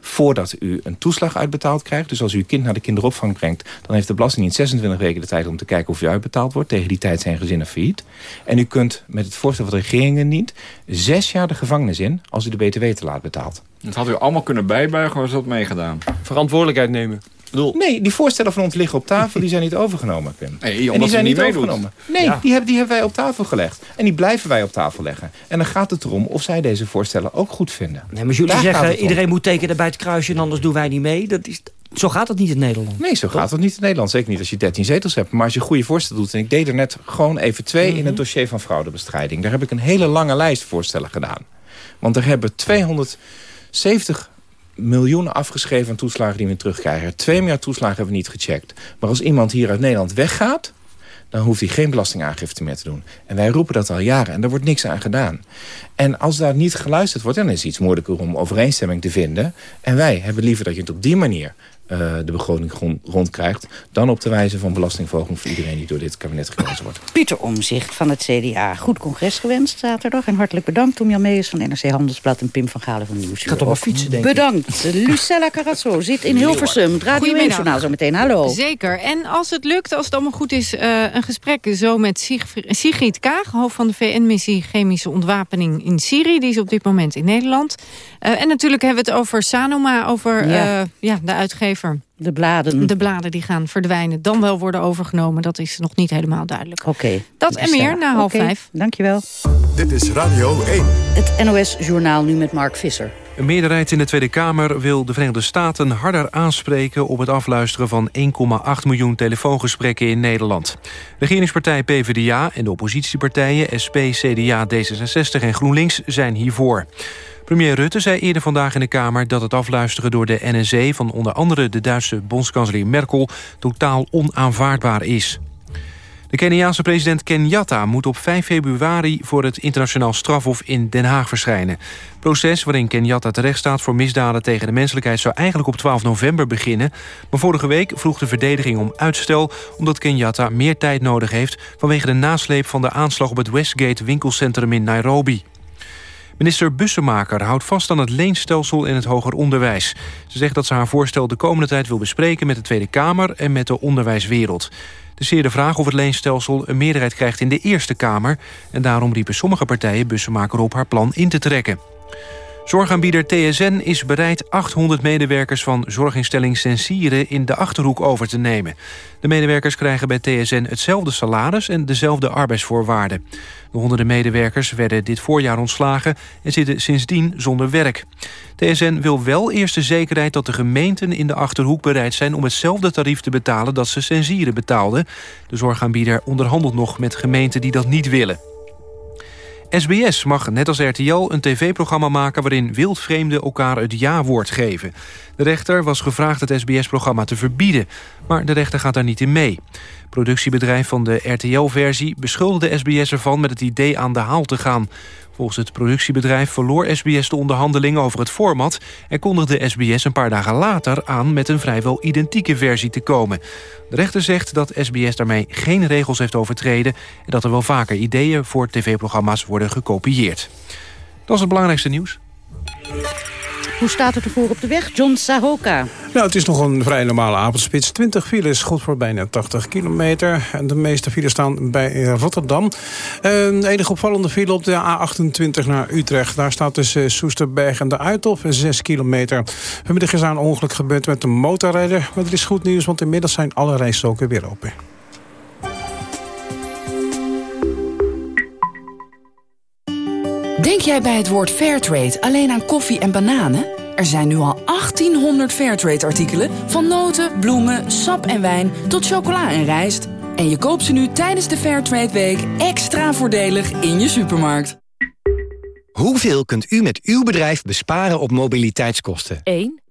[SPEAKER 14] voordat u een toeslag uitbetaald krijgt. Dus als u uw kind naar de kinderopvang brengt... dan heeft de Belastingdienst 26 weken de tijd om te kijken of u uitbetaald wordt. Tegen die tijd zijn gezinnen failliet. En u kunt met het voorstel van de regering niet... zes jaar de gevangenis in als u de BTW te laat betaalt.
[SPEAKER 15] Dat had u allemaal kunnen bijbuigen, of is dat meegedaan?
[SPEAKER 16] Verantwoordelijkheid nemen.
[SPEAKER 14] Nee, die voorstellen van ons liggen op tafel. Die zijn niet overgenomen, Pim.
[SPEAKER 15] Nee,
[SPEAKER 14] en die zijn
[SPEAKER 15] niet,
[SPEAKER 14] overgenomen. Nee,
[SPEAKER 15] ja.
[SPEAKER 14] die, hebben, die hebben wij op tafel gelegd. En die blijven wij op tafel leggen. En dan gaat het erom of zij deze voorstellen ook goed vinden.
[SPEAKER 3] Nee, maar jullie Daar zeggen, iedereen moet tekenen bij het kruisje... en anders doen wij niet mee. Dat is, zo gaat het niet in Nederland.
[SPEAKER 14] Nee, zo Toch? gaat het niet in Nederland. Zeker niet als je 13 zetels hebt. Maar als je goede voorstellen doet... en ik deed er net gewoon even twee mm -hmm. in het dossier van fraudebestrijding. Daar heb ik een hele lange lijst voorstellen gedaan. Want er hebben 270 miljoenen afgeschreven toeslagen die we terugkrijgen. 2 miljard toeslagen hebben we niet gecheckt. Maar als iemand hier uit Nederland weggaat... dan hoeft hij geen belastingaangifte meer te doen. En wij roepen dat al jaren en daar wordt niks aan gedaan. En als daar niet geluisterd wordt... dan is het iets moeilijker om overeenstemming te vinden. En wij hebben liever dat je het op die manier uh, de begroting rond, rondkrijgt... dan op de wijze van belastingverhoging voor iedereen die door dit kabinet gekozen wordt.
[SPEAKER 2] Pieter Omzicht van het CDA. Goed congres gewenst zaterdag. En hartelijk bedankt Tom-Jan Meijers van NRC Handelsblad... en Pim van Galen van Nieuws.
[SPEAKER 3] Gaat op een fietsen, denk
[SPEAKER 2] Bedankt. Lucella Carrazzo zit in Hilversum. Het Radio 1 Journaal zo meteen. Hallo.
[SPEAKER 17] Zeker. En als het lukt, als het allemaal goed is... Uh, een gesprek zo met Sigrid Kaag... hoofd van de VN-missie Chemische Ontwapening in Syrië. Die is op dit moment in Nederland. Uh, en natuurlijk hebben we het over Sanoma, over ja. ja de uitgever
[SPEAKER 2] de bladen.
[SPEAKER 17] De bladen die gaan verdwijnen, dan wel worden overgenomen. Dat is nog niet helemaal duidelijk.
[SPEAKER 2] Oké.
[SPEAKER 17] Dat en meer na half okay. vijf.
[SPEAKER 2] Dankjewel.
[SPEAKER 1] Dit is Radio 1.
[SPEAKER 2] Het NOS-journaal nu met Mark Visser.
[SPEAKER 4] Een meerderheid in de Tweede Kamer wil de Verenigde Staten harder aanspreken op het afluisteren van 1,8 miljoen telefoongesprekken in Nederland. Regeringspartij PvdA en de oppositiepartijen SP, CDA, D66 en GroenLinks zijn hiervoor. Premier Rutte zei eerder vandaag in de Kamer dat het afluisteren door de NSE... van onder andere de Duitse bondskanselier Merkel totaal onaanvaardbaar is. De Keniaanse president Kenyatta moet op 5 februari... voor het internationaal strafhof in Den Haag verschijnen. Het proces waarin Kenyatta terechtstaat voor misdaden tegen de menselijkheid... zou eigenlijk op 12 november beginnen. Maar vorige week vroeg de verdediging om uitstel... omdat Kenyatta meer tijd nodig heeft... vanwege de nasleep van de aanslag op het Westgate winkelcentrum in Nairobi. Minister Bussemaker houdt vast aan het leenstelsel in het hoger onderwijs. Ze zegt dat ze haar voorstel de komende tijd wil bespreken... met de Tweede Kamer en met de onderwijswereld. Het is zeer de vraag of het leenstelsel een meerderheid krijgt in de Eerste Kamer... en daarom riepen sommige partijen Bussemaker op haar plan in te trekken. Zorgaanbieder TSN is bereid 800 medewerkers van zorginstelling Sensiere in de Achterhoek over te nemen. De medewerkers krijgen bij TSN hetzelfde salaris en dezelfde arbeidsvoorwaarden. De honderden medewerkers werden dit voorjaar ontslagen en zitten sindsdien zonder werk. TSN wil wel eerst de zekerheid dat de gemeenten in de Achterhoek bereid zijn om hetzelfde tarief te betalen dat ze Sensiere betaalden. De zorgaanbieder onderhandelt nog met gemeenten die dat niet willen. SBS mag net als RTL een tv-programma maken... waarin wildvreemden elkaar het ja-woord geven. De rechter was gevraagd het SBS-programma te verbieden... maar de rechter gaat daar niet in mee. Productiebedrijf van de RTL-versie beschuldigde SBS ervan... met het idee aan de haal te gaan. Volgens het productiebedrijf verloor SBS de onderhandelingen over het format... en kondigde SBS een paar dagen later aan met een vrijwel identieke versie te komen. De rechter zegt dat SBS daarmee geen regels heeft overtreden... en dat er wel vaker ideeën voor tv-programma's worden gekopieerd. Dat is het belangrijkste nieuws.
[SPEAKER 2] Hoe staat het ervoor op de weg? John Sahoka.
[SPEAKER 7] Nou, het is nog een vrij normale avondspits. 20 files, goed voor bijna 80 kilometer. De meeste files staan bij Rotterdam. Een enige opvallende file op de A28 naar Utrecht. Daar staat tussen Soesterberg en de Uithof 6 kilometer. Vanmiddag is daar een ongeluk gebeurd met een motorrijder. Maar er is goed nieuws, want inmiddels zijn alle rijstroken weer open.
[SPEAKER 18] Denk jij bij het woord Fairtrade alleen aan koffie en bananen? Er zijn nu al 1800 Fairtrade-artikelen... van noten, bloemen, sap en wijn tot chocola en rijst. En je koopt ze nu tijdens de Fairtrade Week extra voordelig in je supermarkt.
[SPEAKER 19] Hoeveel kunt u met uw bedrijf besparen op mobiliteitskosten?
[SPEAKER 20] 1.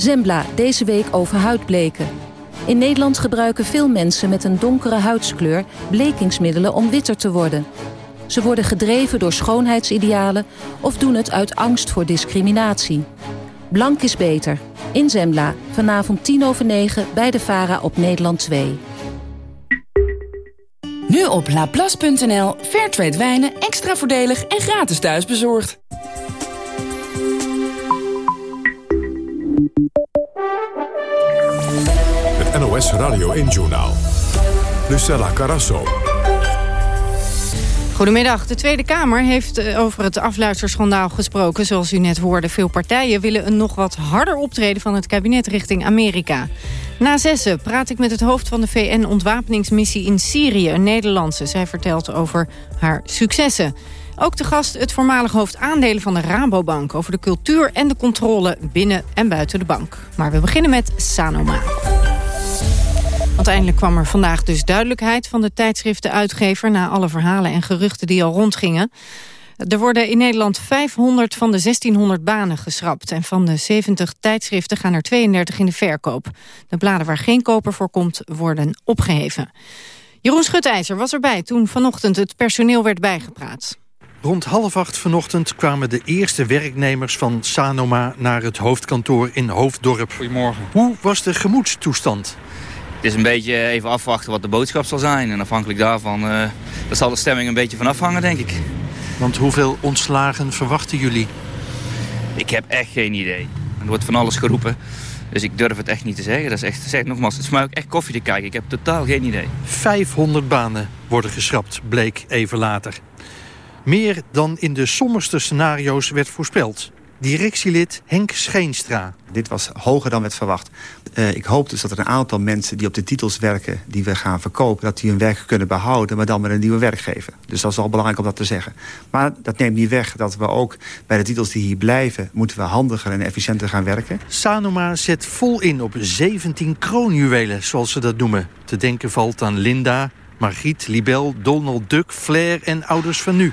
[SPEAKER 21] Zembla, deze week over huidbleken. In Nederland gebruiken veel mensen met een donkere huidskleur... blekingsmiddelen om witter te worden. Ze worden gedreven door schoonheidsidealen... of doen het uit angst voor discriminatie. Blank is beter. In Zembla, vanavond 10 over 9 bij de VARA op Nederland 2.
[SPEAKER 18] Nu op laplas.nl. Fairtrade wijnen extra voordelig en gratis thuisbezorgd.
[SPEAKER 1] Het NOS Radio 1-journaal. Lucella Carasso.
[SPEAKER 17] Goedemiddag. De Tweede Kamer heeft eh, over het afluisterschandaal gesproken. Zoals u net hoorde, veel partijen willen een nog wat harder optreden van het kabinet richting Amerika. Na zessen praat ik met het hoofd van de VN-ontwapeningsmissie in Syrië, een Nederlandse. Zij vertelt over haar successen. Ook de gast het voormalig hoofd aandelen van de Rabobank... over de cultuur en de controle binnen en buiten de bank. Maar we beginnen met Sanoma. Uiteindelijk kwam er vandaag dus duidelijkheid van de tijdschriftenuitgever... na alle verhalen en geruchten die al rondgingen. Er worden in Nederland 500 van de 1600 banen geschrapt. En van de 70 tijdschriften gaan er 32 in de verkoop. De bladen waar geen koper voor komt, worden opgeheven. Jeroen Schutijzer was erbij toen vanochtend het personeel werd bijgepraat.
[SPEAKER 22] Rond half acht vanochtend kwamen de eerste werknemers van Sanoma... naar het hoofdkantoor in Hoofddorp.
[SPEAKER 23] Goedemorgen.
[SPEAKER 22] Hoe was de gemoedstoestand?
[SPEAKER 23] Het is een beetje even afwachten wat de boodschap zal zijn. En afhankelijk daarvan uh, daar zal de stemming een beetje van afhangen, denk ik.
[SPEAKER 22] Want hoeveel ontslagen verwachten jullie?
[SPEAKER 23] Ik heb echt geen idee. Er wordt van alles geroepen. Dus ik durf het echt niet te zeggen. Dat is echt, zeg nogmaals, het smaakt echt koffie te kijken. Ik heb totaal geen idee.
[SPEAKER 22] 500 banen worden geschrapt, bleek even later. Meer dan in de somberste scenario's werd voorspeld. Directielid Henk Scheenstra.
[SPEAKER 24] Dit was hoger dan werd verwacht. Uh, ik hoop dus dat er een aantal mensen die op de titels werken... die we gaan verkopen, dat die hun werk kunnen behouden... maar dan met een nieuwe werkgever. Dus dat is wel belangrijk om dat te zeggen. Maar dat neemt niet weg dat we ook bij de titels die hier blijven... moeten we handiger en efficiënter gaan werken.
[SPEAKER 22] Sanoma zet vol in op 17 kroonjuwelen, zoals ze dat noemen. Te denken valt aan Linda, Margriet, Libel, Donald Duck, Flair en Ouders van Nu.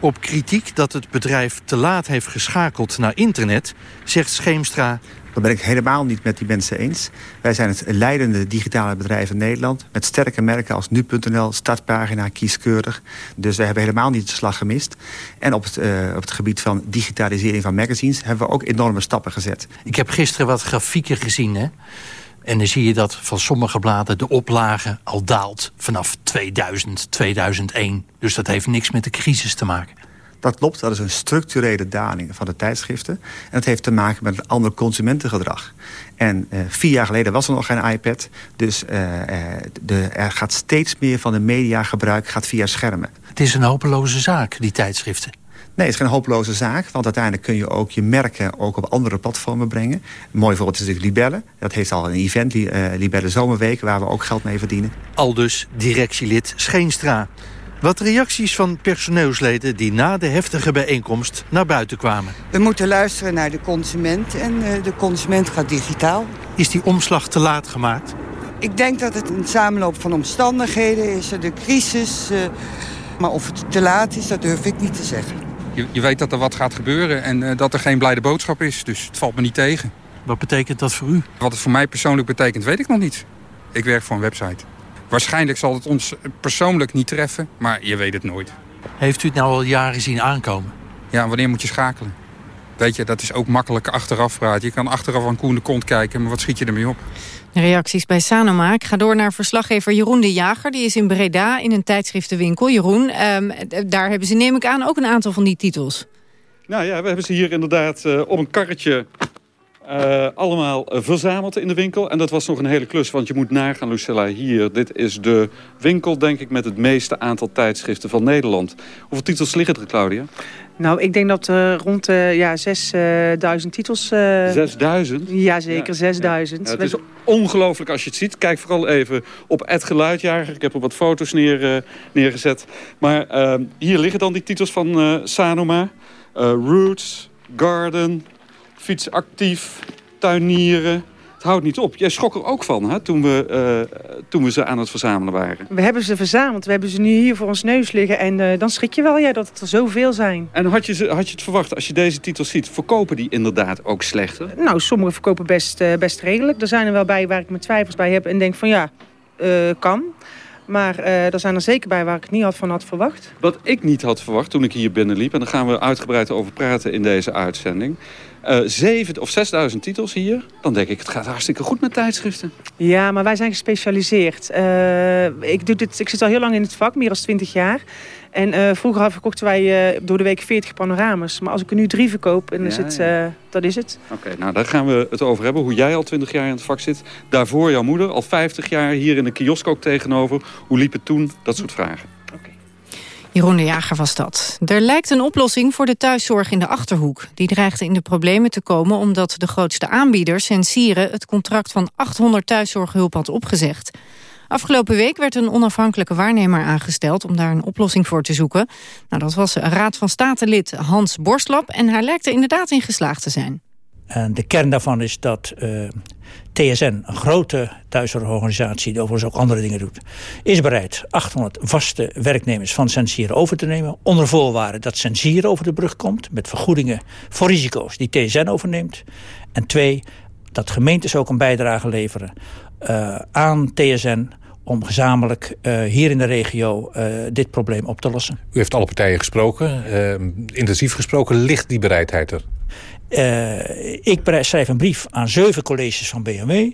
[SPEAKER 22] Op kritiek dat het bedrijf te laat heeft geschakeld naar internet... zegt Scheemstra...
[SPEAKER 24] Dat ben ik helemaal niet met die mensen eens. Wij zijn het leidende digitale bedrijf in Nederland... met sterke merken als nu.nl, startpagina, kieskeurig. Dus we hebben helemaal niet de slag gemist. En op het, uh, op het gebied van digitalisering van magazines... hebben we ook enorme stappen gezet.
[SPEAKER 22] Ik heb gisteren wat grafieken gezien, hè? En dan zie je dat van sommige bladen de oplage al daalt vanaf 2000, 2001. Dus dat heeft niks met de crisis te maken.
[SPEAKER 24] Dat klopt, dat is een structurele daling van de tijdschriften. En dat heeft te maken met een ander consumentengedrag. En uh, vier jaar geleden was er nog geen iPad. Dus uh, de, er gaat steeds meer van de mediagebruik gaat via schermen.
[SPEAKER 22] Het is een hopeloze zaak, die tijdschriften.
[SPEAKER 24] Nee, het is geen hopeloze zaak. Want uiteindelijk kun je ook je merken ook op andere platformen brengen. Een mooi voorbeeld is natuurlijk Libelle. Dat heeft al een event, uh, Libelle Zomerweek... waar we ook geld mee verdienen.
[SPEAKER 22] Aldus directielid Scheenstra. Wat reacties van personeelsleden die na de heftige bijeenkomst naar buiten kwamen.
[SPEAKER 25] We moeten luisteren naar de consument en uh, de consument gaat digitaal.
[SPEAKER 22] Is die omslag te laat gemaakt?
[SPEAKER 25] Ik denk dat het een samenloop van omstandigheden is. De crisis, uh, maar of het te laat is, dat durf ik niet te zeggen.
[SPEAKER 23] Je, je weet dat er wat gaat gebeuren en uh, dat er geen blijde boodschap is. Dus het valt me niet tegen.
[SPEAKER 22] Wat betekent dat voor u?
[SPEAKER 23] Wat het voor mij persoonlijk betekent, weet ik nog niet. Ik werk voor een website. Waarschijnlijk zal het ons persoonlijk niet treffen, maar je weet het nooit.
[SPEAKER 22] Heeft u het nou al jaren zien aankomen?
[SPEAKER 23] Ja, wanneer moet je schakelen? Weet je, dat is ook makkelijk achteraf praten. Je kan achteraf aan Koen de kont kijken, maar wat schiet je ermee op?
[SPEAKER 17] De reacties bij Sanoma. Ik ga door naar verslaggever Jeroen de Jager. Die is in Breda in een tijdschriftenwinkel. Jeroen, um, daar hebben ze neem ik aan ook een aantal van die titels.
[SPEAKER 26] Nou ja, we hebben ze hier inderdaad uh, op een karretje uh, allemaal verzameld in de winkel. En dat was nog een hele klus, want je moet nagaan, Lucella, hier. Dit is de winkel, denk ik, met het meeste aantal tijdschriften van Nederland. Hoeveel titels liggen er, Claudia?
[SPEAKER 27] Nou, ik denk dat uh, rond uh, ja, 6000 titels... Uh,
[SPEAKER 26] 6000?
[SPEAKER 27] Ja, zeker, ja, 6000.
[SPEAKER 26] Ja, het is ongelooflijk als je het ziet. Kijk vooral even op Ed Geluidjager. Ik heb er wat foto's neer, neergezet. Maar ehm, hier liggen dan die titels van Sanoma. Roots, Garden, Fiets Actief, Tuinieren... Het houdt niet op. Jij schrok er ook van hè, toen, we, uh, toen we ze aan het verzamelen waren.
[SPEAKER 27] We hebben ze verzameld. We hebben ze nu hier voor ons neus liggen. En uh, dan schrik je wel ja, dat het er zoveel zijn.
[SPEAKER 26] En had je, ze, had je het verwacht, als je deze titels ziet... verkopen die inderdaad ook slechter?
[SPEAKER 27] Nou, sommige verkopen best, uh, best redelijk. Er zijn er wel bij waar ik mijn twijfels bij heb. En denk van ja, kan. Maar uh, er zijn er zeker bij waar ik het niet had van had verwacht.
[SPEAKER 26] Wat ik niet had verwacht toen ik hier binnenliep... en daar gaan we uitgebreid over praten in deze uitzending... Uh, zeven of zesduizend titels hier... dan denk ik, het gaat hartstikke goed met tijdschriften.
[SPEAKER 27] Ja, maar wij zijn gespecialiseerd. Uh, ik, doe dit, ik zit al heel lang in het vak, meer dan twintig jaar. En uh, vroeger verkochten wij uh, door de week 40 panoramas. Maar als ik er nu drie verkoop, dan is het, ja. uh, dat is het.
[SPEAKER 26] Oké, okay, nou daar gaan we het over hebben. Hoe jij al 20 jaar in het vak zit. Daarvoor jouw moeder, al 50 jaar hier in de kiosk ook tegenover. Hoe liep het toen? Dat soort vragen.
[SPEAKER 17] Jeroen de Jager was dat. Er lijkt een oplossing voor de thuiszorg in de Achterhoek. Die dreigde in de problemen te komen omdat de grootste aanbieder, Sensieren, het contract van 800 thuiszorghulp had opgezegd. Afgelopen week werd een onafhankelijke waarnemer aangesteld... om daar een oplossing voor te zoeken. Nou, dat was Raad van State-lid Hans Borstlap... en hij lijkt er inderdaad in geslaagd te zijn.
[SPEAKER 28] En de kern daarvan is dat uh, TSN, een grote thuiszorgorganisatie... die overigens ook andere dingen doet... is bereid 800 vaste werknemers van Sensier over te nemen... onder voorwaarde dat Sensier over de brug komt... met vergoedingen voor risico's die TSN overneemt. En twee, dat gemeentes ook een bijdrage leveren uh, aan TSN om gezamenlijk uh, hier in de regio uh, dit probleem op te lossen.
[SPEAKER 29] U heeft alle partijen gesproken, intensief gesproken. Ligt die bereidheid er?
[SPEAKER 28] Ik schrijf een brief aan zeven colleges van BMW...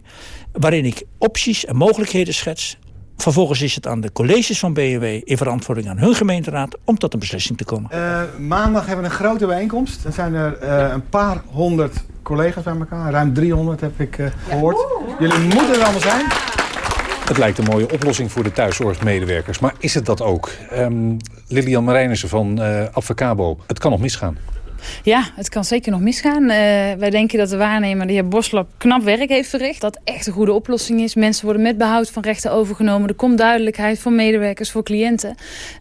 [SPEAKER 28] waarin ik opties en mogelijkheden schets. Vervolgens is het aan de colleges van BMW... in verantwoording aan hun gemeenteraad om tot een beslissing te komen.
[SPEAKER 30] maandag hebben we een grote bijeenkomst. Er zijn er een paar honderd collega's bij elkaar. Ruim 300 heb ik uh, gehoord. Jullie moeten er allemaal zijn.
[SPEAKER 29] Het lijkt een mooie oplossing voor de thuiszorgmedewerkers. Maar is het dat ook? Um, Lilian Marijnissen van uh, Advocabo. Het kan nog misgaan.
[SPEAKER 31] Ja, het kan zeker nog misgaan. Uh, wij denken dat de waarnemer, de heer Boslap, knap werk heeft verricht. Dat echt een goede oplossing is. Mensen worden met behoud van rechten overgenomen. Er komt duidelijkheid voor medewerkers, voor cliënten.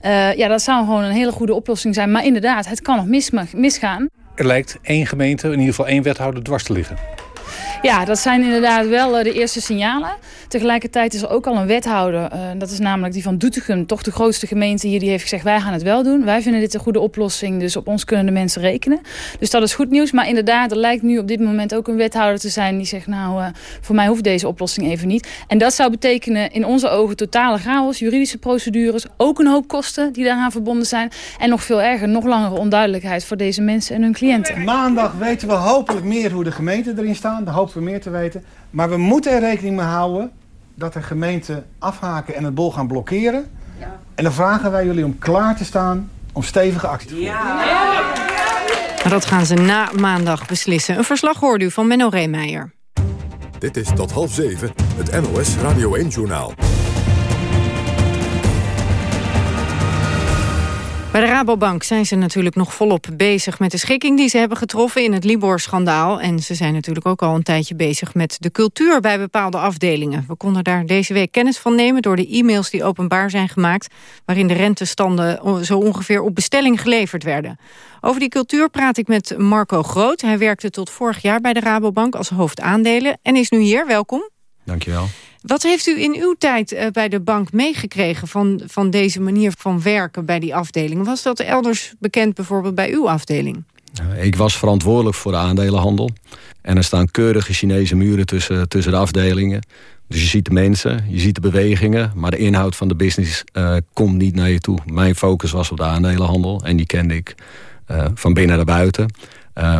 [SPEAKER 31] Uh, ja, dat zou gewoon een hele goede oplossing zijn. Maar inderdaad, het kan nog mis misgaan.
[SPEAKER 29] Er lijkt één gemeente, in ieder geval één wethouder, dwars te liggen.
[SPEAKER 31] Ja, dat zijn inderdaad wel eh, de eerste signalen. Tegelijkertijd is er ook al een wethouder. Uh, dat is namelijk die van Doetinchem, toch de grootste gemeente hier. Die heeft gezegd, wij gaan het wel doen. Wij vinden dit een goede oplossing, dus op ons kunnen de mensen rekenen. Dus dat is goed nieuws. Maar inderdaad, er lijkt nu op dit moment ook een wethouder te zijn... die zegt, nou, uh, voor mij hoeft deze oplossing even niet. En dat zou betekenen in onze ogen totale chaos. Juridische procedures, ook een hoop kosten die daaraan verbonden zijn. En nog veel erger, nog langere onduidelijkheid voor deze mensen en hun cliënten.
[SPEAKER 30] Maandag weten we hopelijk meer hoe de gemeenten erin staan. Daar hopen we meer te weten. Maar we moeten er rekening mee houden dat de gemeenten afhaken en het bol gaan blokkeren. Ja. En dan vragen wij jullie om klaar te staan om stevige actie te voeren. Ja.
[SPEAKER 17] Maar dat gaan ze na maandag beslissen. Een verslag hoorde u van Menno Reemeijer.
[SPEAKER 1] Dit is tot half zeven het NOS Radio 1-journaal.
[SPEAKER 17] Bij de Rabobank zijn ze natuurlijk nog volop bezig met de schikking die ze hebben getroffen in het Libor-schandaal. En ze zijn natuurlijk ook al een tijdje bezig met de cultuur bij bepaalde afdelingen. We konden daar deze week kennis van nemen door de e-mails die openbaar zijn gemaakt, waarin de rentestanden zo ongeveer op bestelling geleverd werden. Over die cultuur praat ik met Marco Groot. Hij werkte tot vorig jaar bij de Rabobank als hoofdaandelen en is nu hier. Welkom.
[SPEAKER 32] Dankjewel.
[SPEAKER 17] Wat heeft u in uw tijd uh, bij de bank meegekregen van, van deze manier van werken bij die afdeling? Was dat elders bekend bijvoorbeeld bij uw afdeling?
[SPEAKER 32] Ik was verantwoordelijk voor de aandelenhandel. En er staan keurige Chinese muren tussen, tussen de afdelingen. Dus je ziet de mensen, je ziet de bewegingen... maar de inhoud van de business uh, komt niet naar je toe. Mijn focus was op de aandelenhandel en die kende ik uh, van binnen naar buiten.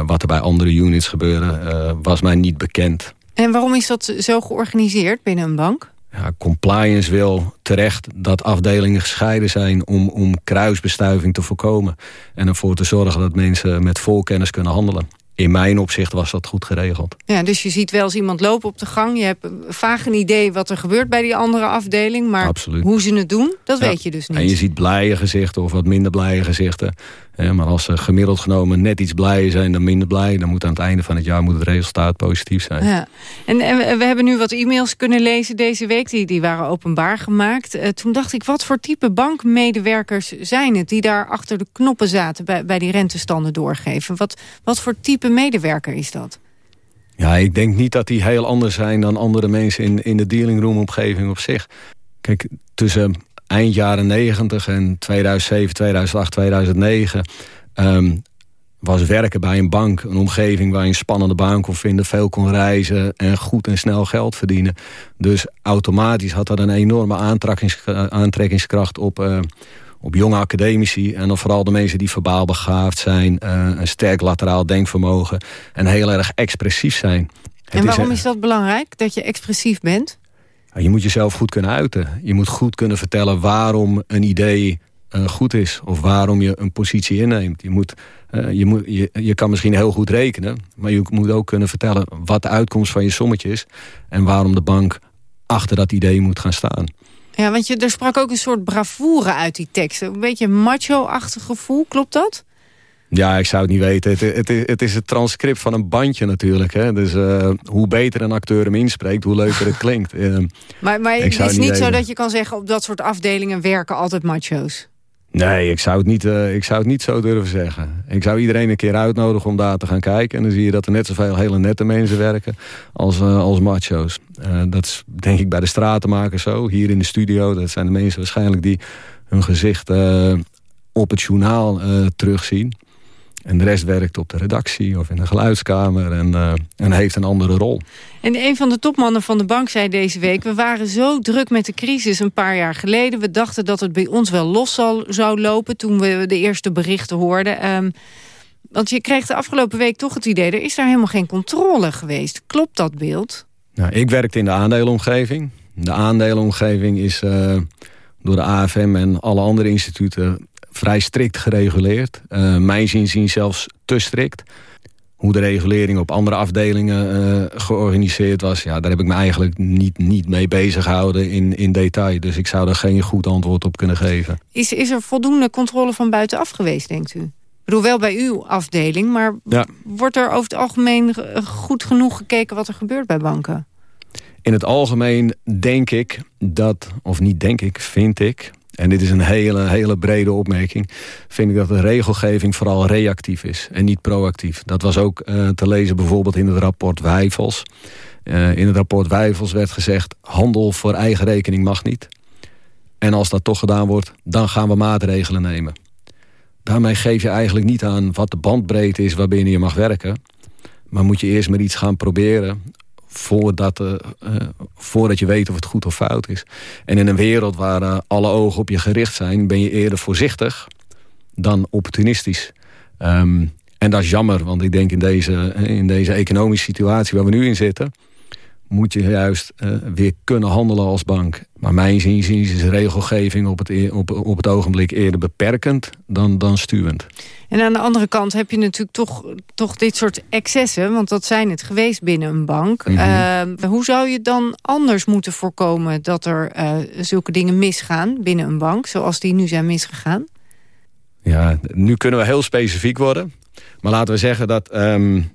[SPEAKER 32] wat er bij andere units gebeurde was mij niet bekend.
[SPEAKER 17] En waarom is dat zo georganiseerd binnen een bank?
[SPEAKER 32] Ja, compliance wil terecht dat afdelingen gescheiden zijn... om, om kruisbestuiving te voorkomen. En ervoor te zorgen dat mensen met voorkennis kunnen handelen in mijn opzicht was dat goed geregeld.
[SPEAKER 17] Ja, dus je ziet wel eens iemand lopen op de gang. Je hebt vaag een idee wat er gebeurt bij die andere afdeling. Maar
[SPEAKER 32] Absoluut.
[SPEAKER 17] hoe ze het doen, dat weet je dus niet.
[SPEAKER 32] En je ziet blije gezichten of wat minder blije gezichten. Maar als ze gemiddeld genomen net iets blijer zijn dan minder blij... dan moet aan het einde van het jaar moet het resultaat positief zijn.
[SPEAKER 17] Ja. En, en we hebben nu wat e-mails kunnen lezen deze week. Die, die waren openbaar gemaakt. Uh, toen dacht ik, wat voor type bankmedewerkers zijn het... die daar achter de knoppen zaten bij, bij die rentestanden doorgeven? Wat, wat voor type medewerker is dat?
[SPEAKER 32] Ja, ik denk niet dat die heel anders zijn dan andere mensen in, in de dealingroom omgeving op zich. Kijk, tussen eind jaren 90 en 2007, 2008, 2009... Um, was werken bij een bank, een omgeving waar je een spannende baan kon vinden... veel kon reizen en goed en snel geld verdienen. Dus automatisch had dat een enorme aantrekkingskracht op, uh, op jonge academici... en dan vooral de mensen die verbaal begaafd zijn... Uh, een sterk lateraal denkvermogen en heel erg expressief zijn.
[SPEAKER 17] En waarom is, is dat belangrijk, dat je expressief bent?
[SPEAKER 32] Je moet jezelf goed kunnen uiten. Je moet goed kunnen vertellen waarom een idee uh, goed is. Of waarom je een positie inneemt. Je, moet, uh, je, moet, je, je kan misschien heel goed rekenen. Maar je moet ook kunnen vertellen wat de uitkomst van je sommetje is. En waarom de bank achter dat idee moet gaan staan.
[SPEAKER 17] Ja, want je, er sprak ook een soort bravoure uit die teksten. Een beetje macho-achtig gevoel, klopt dat?
[SPEAKER 32] Ja, ik zou het niet weten. Het, het, het, is het transcript van een bandje natuurlijk. Hè? Dus uh, hoe beter een acteur hem inspreekt, hoe leuker het klinkt. Uh,
[SPEAKER 17] maar maar het is niet, zo dat je kan zeggen... op dat soort afdelingen werken altijd macho's?
[SPEAKER 32] Nee, ik zou, het niet, uh, ik zou het niet zo durven zeggen. Ik zou iedereen een keer uitnodigen om daar te gaan kijken. En dan zie je dat er net zoveel hele nette mensen werken als, uh, als macho's. Uh, dat is denk ik bij de stratenmakers zo. Hier in de studio, dat zijn de mensen waarschijnlijk die hun gezicht op het journaal terugzien. En de rest werkt op de redactie of in de geluidskamer en, uh, en heeft een andere rol.
[SPEAKER 17] En een van de topmannen van de bank zei deze week... we waren zo druk met de crisis een paar jaar geleden. We dachten dat het bij ons wel los zal, zou lopen toen we de eerste berichten hoorden. Um, want je kreeg de afgelopen week toch het idee... er is daar helemaal geen controle geweest. Klopt dat beeld?
[SPEAKER 32] Nou, ik werkte in de aandelenomgeving. De aandelenomgeving is uh, door de AFM en alle andere instituten vrij strikt gereguleerd. Uh, mijn zin zelfs te strikt. Hoe de regulering op andere afdelingen uh, georganiseerd was... Ja, daar heb ik me eigenlijk niet, niet mee bezig gehouden in, in detail. Dus ik zou er geen goed antwoord op kunnen geven.
[SPEAKER 17] Is, is er voldoende controle van buitenaf geweest, denkt u? Ik bedoel, wel bij uw afdeling, maar
[SPEAKER 32] ja.
[SPEAKER 17] wordt er over het algemeen goed genoeg gekeken wat er gebeurt bij banken?
[SPEAKER 32] In het algemeen denk ik dat, of niet denk ik, vind ik en dit is een hele, hele brede opmerking... vind ik dat de regelgeving vooral reactief is en niet proactief. Dat was ook uh, te lezen bijvoorbeeld in het rapport Wijfels. Uh, in het rapport Wijfels werd gezegd... handel voor eigen rekening mag niet. En als dat toch gedaan wordt, dan gaan we maatregelen nemen. Daarmee geef je eigenlijk niet aan wat de bandbreedte is waarbinnen je mag werken. Maar moet je eerst maar iets gaan proberen voordat, uh, voordat je weet of het goed of fout is. En in een wereld waar uh, alle ogen op je gericht zijn... ben je eerder voorzichtig dan opportunistisch. Um, en dat is jammer, want ik denk in deze, in deze economische situatie waar we nu in zitten moet je juist weer kunnen handelen als bank. Maar mijn zin is regelgeving op het, op, op het ogenblik eerder beperkend dan, dan stuwend.
[SPEAKER 17] En aan de andere kant heb je natuurlijk toch, toch dit soort excessen... want dat zijn het geweest binnen een bank. Mm -hmm. uh, hoe zou je dan anders moeten voorkomen... dat er uh, zulke dingen misgaan binnen een bank... zoals die nu zijn misgegaan?
[SPEAKER 32] Ja, nu kunnen we heel specifiek worden. Maar laten we zeggen dat... Um,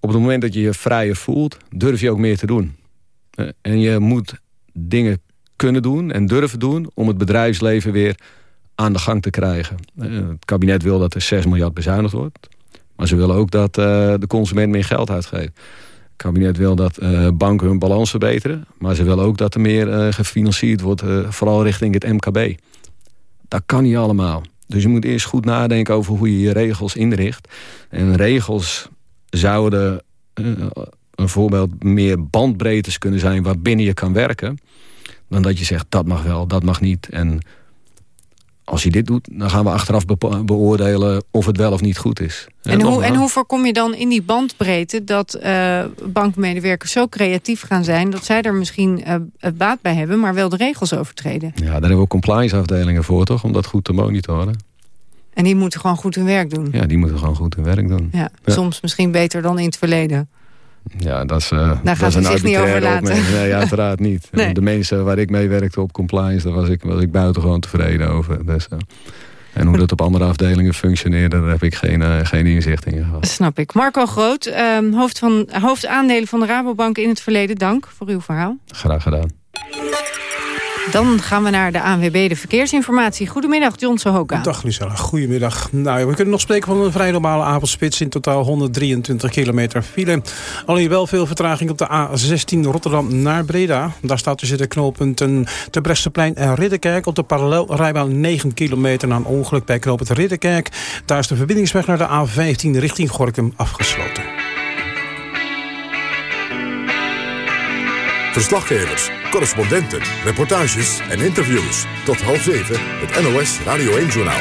[SPEAKER 32] op het moment dat je je vrijer voelt, durf je ook meer te doen. En je moet dingen kunnen doen en durven doen... om het bedrijfsleven weer aan de gang te krijgen. Het kabinet wil dat er 6 miljard bezuinigd wordt. Maar ze willen ook dat uh, de consument meer geld uitgeeft. Het kabinet wil dat uh, banken hun balans verbeteren. Maar ze willen ook dat er meer gefinancierd wordt... vooral richting het MKB. Dat kan niet allemaal. Dus je moet eerst goed nadenken over hoe je je regels inricht. En regels zouden een voorbeeld meer bandbreedtes kunnen zijn... waarbinnen je kan werken... dan dat je zegt dat mag wel, dat mag niet. En als je dit doet, dan gaan we achteraf beoordelen... of het wel of niet goed is.
[SPEAKER 17] En, hoe, en hoe voorkom je dan in die bandbreedte... dat uh, bankmedewerkers zo creatief gaan zijn... dat zij er misschien uh, baat bij hebben... maar wel de regels overtreden?
[SPEAKER 32] Ja, daar hebben we compliance afdelingen voor, toch? Om dat goed te monitoren.
[SPEAKER 17] En die moeten gewoon goed hun werk doen.
[SPEAKER 32] Ja, die moeten gewoon goed hun werk doen.
[SPEAKER 17] Ja, ja. Soms misschien beter dan in het verleden.
[SPEAKER 32] Ja, dat is, uh, Daar dat is een arbitraire opmerking. Nee, uiteraard niet. nee. De mensen waar ik mee werkte op compliance... daar was ik, was ik buitengewoon tevreden over. Dus, uh, en hoe dat op andere afdelingen functioneerde... daar heb ik geen, uh, geen inzicht in gehad.
[SPEAKER 17] Snap ik. Marco Groot, ehm, hoofd, van, hoofdaandelen van de Rabobank in het verleden. Dank voor uw verhaal.
[SPEAKER 32] Graag gedaan.
[SPEAKER 17] Dan gaan we naar de ANWB, de verkeersinformatie. Goedemiddag, John Sohoka.
[SPEAKER 7] Dag, Lucella. Goedemiddag. Nou, we kunnen nog spreken van een vrij normale avondspits. In totaal 123 kilometer file. Alleen wel veel vertraging op de A16 Rotterdam naar Breda. Daar staat tussen de knooppunten te Bresseplein en Ridderkerk... op de parallelrijbaan 9 kilometer na een ongeluk bij knooppunt Ridderkerk. Daar is de verbindingsweg naar de A15 richting Gorkum afgesloten.
[SPEAKER 1] Verslaggevers, correspondenten, reportages en interviews. Tot half zeven, het NOS Radio 1-journaal.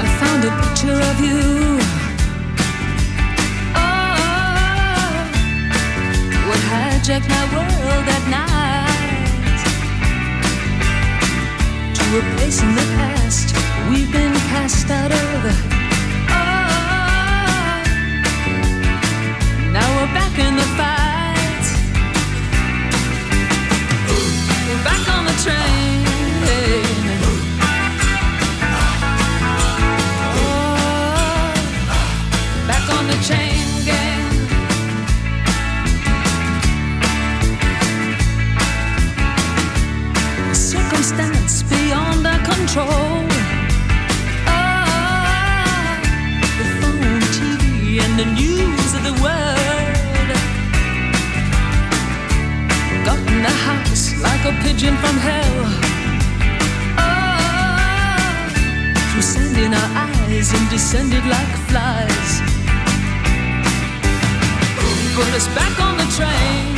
[SPEAKER 33] I found a picture of you. Oh, what my world The past we've been cast out of. Oh, now we're back in the fight. the news of the world. Got in the house like a pigeon from hell. Oh, through sand in our eyes and descended like flies. Put us back on the train.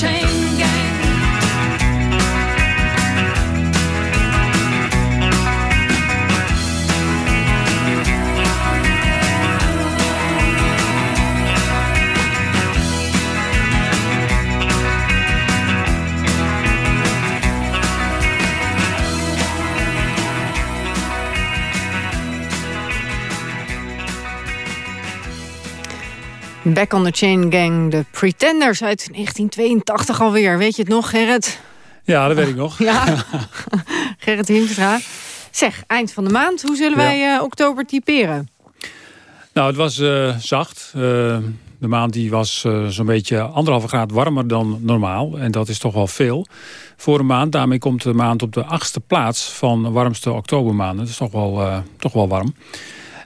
[SPEAKER 33] Back
[SPEAKER 17] Back on the Chain Gang, de Pretenders uit 1982 alweer. Weet je het nog, Gerrit?
[SPEAKER 29] Ja, dat weet ik nog.
[SPEAKER 17] Ja, Gerrit Hiemstra. Zeg, eind van de maand, hoe zullen
[SPEAKER 29] Ja.
[SPEAKER 17] wij eh, oktober typeren?
[SPEAKER 29] Nou, het was eh, zacht. Eh, de maand die was zo'n beetje anderhalve graad warmer dan normaal. En dat is toch wel veel voor een maand. Daarmee komt de maand op de achtste plaats van de warmste oktobermaanden. Dat is toch wel, toch wel warm.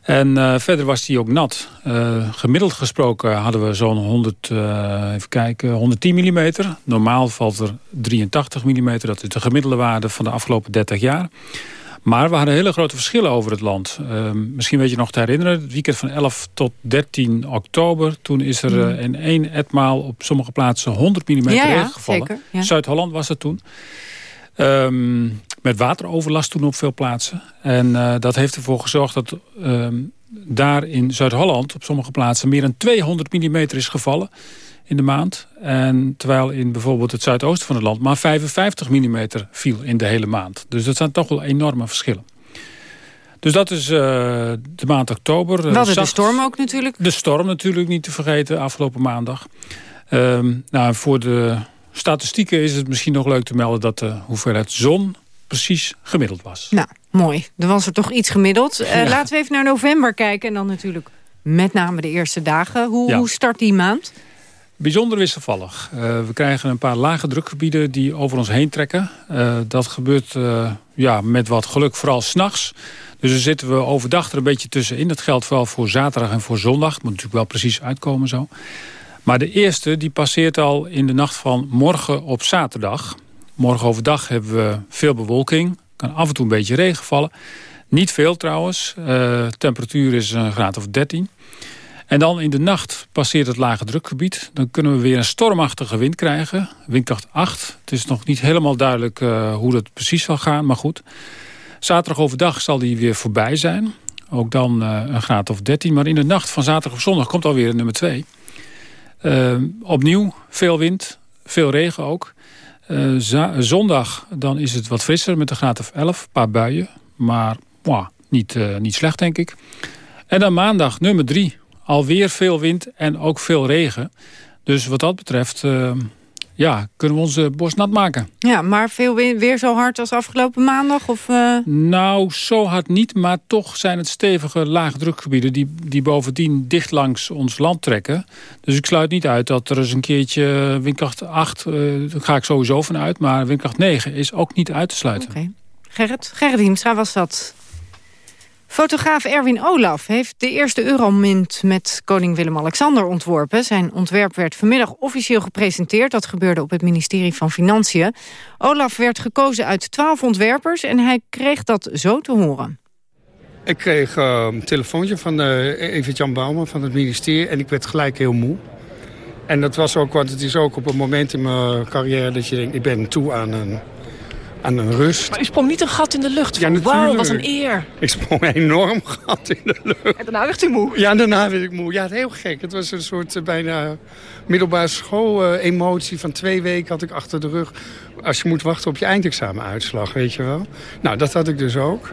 [SPEAKER 29] En eh, verder was die ook nat. Eh, gemiddeld gesproken hadden we zo'n 100, eh, even kijken, 110 mm. Normaal valt er 83 mm. Dat is de gemiddelde waarde van de afgelopen 30 jaar. Maar we hadden hele grote verschillen over het land. Eh, misschien weet je nog te herinneren, het weekend van 11 tot 13 oktober. Toen is er
[SPEAKER 17] Mm.
[SPEAKER 29] in één etmaal op sommige plaatsen 100 mm
[SPEAKER 17] Ja,
[SPEAKER 29] gevallen.
[SPEAKER 17] ja.
[SPEAKER 29] Zuid-Holland was het toen. Ehm, met wateroverlast toen op veel plaatsen. En eh, dat heeft ervoor gezorgd dat ehm, daar in Zuid-Holland... op sommige plaatsen meer dan 200 mm is gevallen in de maand. En terwijl in bijvoorbeeld het zuidoosten van het land... maar 55 mm viel in de hele maand. Dus dat zijn toch wel enorme verschillen. Dus dat is eh, de maand oktober.
[SPEAKER 17] We
[SPEAKER 29] Eh,
[SPEAKER 17] hadden de storm ook natuurlijk.
[SPEAKER 29] De storm natuurlijk niet te vergeten, afgelopen maandag. Ehm, nou, voor de statistieken is het misschien nog leuk te melden... dat de hoeveelheid zon precies gemiddeld was.
[SPEAKER 17] Nou, mooi. Er was er toch iets gemiddeld. Eh. Laten we even naar november kijken. En dan natuurlijk met name de eerste dagen. Hoe,
[SPEAKER 29] Ja.
[SPEAKER 17] hoe start die maand?
[SPEAKER 29] Bijzonder wisselvallig. Eh, we krijgen een paar lage drukgebieden die over ons heen trekken. Eh, dat gebeurt ja, met wat geluk vooral s'nachts. Dus daar zitten we overdag er een beetje tussenin. Dat geldt vooral voor zaterdag en voor zondag. Het moet natuurlijk wel precies uitkomen zo. Maar de eerste die passeert al in de nacht van morgen op zaterdag. Morgen overdag hebben we veel bewolking. Kan af en toe een beetje regen vallen. Niet veel trouwens. Eh, temperatuur is een graad of 13. En dan in de nacht passeert het lage drukgebied. Dan kunnen we weer een stormachtige wind krijgen. Windkracht 8. Het is nog niet helemaal duidelijk eh, hoe dat precies zal gaan. Maar goed. Zaterdag overdag zal die weer voorbij zijn. Ook dan eh, een graad of 13. Maar in de nacht van zaterdag op zondag komt alweer nummer 2. Eh, opnieuw veel wind. Veel regen ook. Eh, zondag dan is het wat frisser met een graad of 11. Een paar buien. Maar niet, eh, niet slecht denk ik. En dan maandag nummer 3. Alweer veel wind en ook veel regen. Dus wat dat betreft eh, ja, kunnen we onze bos nat maken.
[SPEAKER 17] Ja, maar veel weer, weer zo hard als afgelopen maandag? Of, uh...
[SPEAKER 29] Nou, zo hard niet, maar toch zijn het stevige laagdrukgebieden... Die, die bovendien dicht langs ons land trekken. Dus ik sluit niet uit dat er eens een keertje windkracht 8... Uh, daar ga ik sowieso vanuit, maar windkracht 9 is ook niet uit te sluiten.
[SPEAKER 17] Oké. Okay. Gerrit, Gerrit Hiemstra was dat. Fotograaf Erwin Olaf heeft de eerste Euromint met koning Willem-Alexander ontworpen. Zijn ontwerp werd vanmiddag officieel gepresenteerd. Dat gebeurde op het ministerie van Financiën. Olaf werd gekozen uit twaalf ontwerpers en hij kreeg dat zo te horen.
[SPEAKER 34] Ik kreeg uh, een telefoontje van uh, Evert-Jan Bouwman van het ministerie en ik werd gelijk heel moe. En dat was ook, want het is ook op een moment in mijn carrière dat je denkt, ik ben toe aan een aan een rust.
[SPEAKER 35] Maar u sprong niet een gat in de lucht ja, wauw, wat een eer.
[SPEAKER 34] Ik sprong een enorm gat in de lucht.
[SPEAKER 35] En daarna werd u moe?
[SPEAKER 34] Ja, daarna werd ik moe. Ja, heel gek. Het was een soort uh, bijna middelbare school-emotie. van twee weken had ik achter de rug. Als je moet wachten op je eindexamenuitslag, weet je wel. Nou, dat had ik dus ook.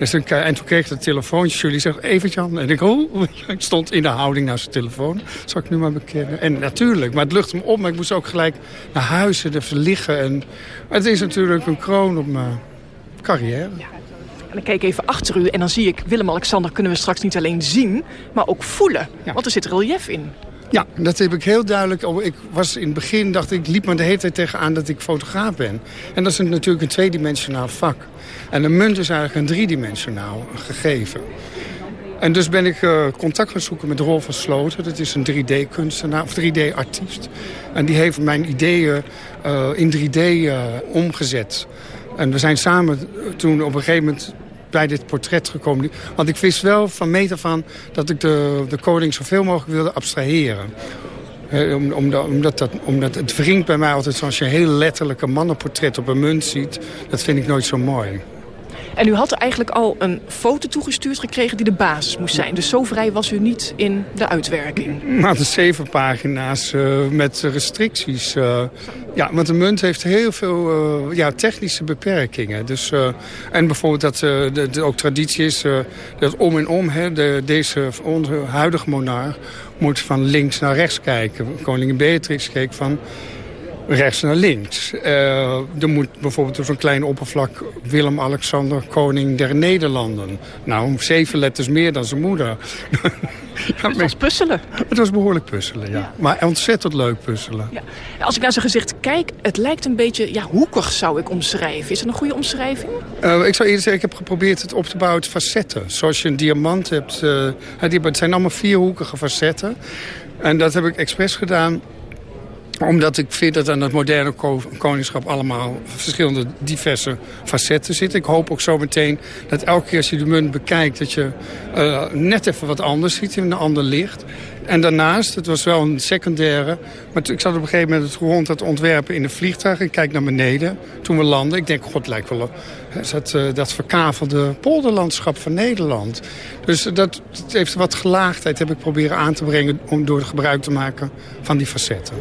[SPEAKER 34] Dus toen, en toen kreeg ik het telefoontje. Jullie zeggen, even Jan. En ik, oh, ik stond in de houding naar zijn telefoon. Zal ik nu maar bekennen. En natuurlijk, maar het lucht hem op. Maar ik moest ook gelijk naar huis en even liggen. En, het is natuurlijk een kroon op mijn carrière. Ja.
[SPEAKER 35] En kijk ik even achter u en dan zie ik... Willem-Alexander kunnen we straks niet alleen zien, maar ook voelen. Ja. Want er zit relief in.
[SPEAKER 34] Ja, dat heb ik heel duidelijk. Ik was in het begin, dacht ik, liep me de hele tijd tegenaan dat ik fotograaf ben. En dat is natuurlijk een tweedimensionaal vak. En een munt is eigenlijk een driedimensionaal gegeven. En dus ben ik uh, contact gaan zoeken met Rolf van Sloten. Dat is een 3D-kunstenaar, of 3D-artiest. En die heeft mijn ideeën uh, in 3D uh, omgezet. En we zijn samen toen op een gegeven moment bij dit portret gekomen. Want ik wist wel van meet af aan dat ik de, de koning zoveel mogelijk wilde abstraheren. Om, omdat, omdat, dat, omdat het wringt bij mij altijd zoals je een heel letterlijke mannenportret op een munt ziet. Dat vind ik nooit zo mooi.
[SPEAKER 35] En u had eigenlijk al een foto toegestuurd gekregen die de basis moest zijn. Dus zo vrij was u niet in de uitwerking.
[SPEAKER 34] Maar de zeven pagina's uh, met restricties. Uh, ja, want de munt heeft heel veel uh, ja, technische beperkingen. Dus, en bijvoorbeeld dat er ook traditie is dat om en om... Hè, de, deze onze huidige monarch moet van links naar rechts kijken. Koningin Beatrix keek van rechts naar links. Uh, er moet bijvoorbeeld op zo'n klein oppervlak Willem-Alexander, koning der Nederlanden. Nou, zeven letters meer dan zijn moeder.
[SPEAKER 35] het was puzzelen.
[SPEAKER 34] Het was behoorlijk puzzelen, ja. Maar ontzettend leuk puzzelen. Ja.
[SPEAKER 35] Als ik naar zijn gezicht kijk, het lijkt een beetje ja, hoekig zou ik omschrijven. Is dat een goede omschrijving?
[SPEAKER 34] Uh, ik zou eerder zeggen, ik heb geprobeerd het op te bouwen uit facetten. Zoals je een diamant hebt. Uh, het zijn allemaal vierhoekige facetten. En dat heb ik expres gedaan omdat ik vind dat aan het moderne koningschap allemaal verschillende diverse facetten zitten. Ik hoop ook zo meteen dat elke keer als je de munt bekijkt... dat je uh, net even wat anders ziet in een ander licht. En daarnaast, het was wel een secundaire... maar ik zat op een gegeven moment rond het ontwerpen in een vliegtuig. Ik kijk naar beneden toen we landen. Ik denk, god, lijkt wel dat, uh, dat verkavelde polderlandschap van Nederland. Dus dat, dat heeft wat gelaagdheid heb ik proberen aan te brengen... om door gebruik te maken van die facetten.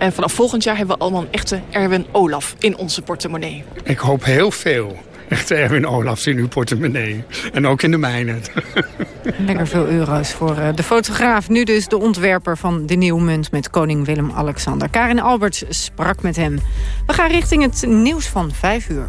[SPEAKER 35] En vanaf volgend jaar hebben we allemaal een echte Erwin Olaf in onze portemonnee.
[SPEAKER 34] Ik hoop heel veel echte Erwin Olafs in uw portemonnee. En ook in de mijne.
[SPEAKER 17] Lekker veel euro's voor eh, de fotograaf. Nu dus de ontwerper van de nieuwe munt met koning Willem-Alexander. Karin Alberts sprak met hem. We gaan richting het nieuws van 5 uur.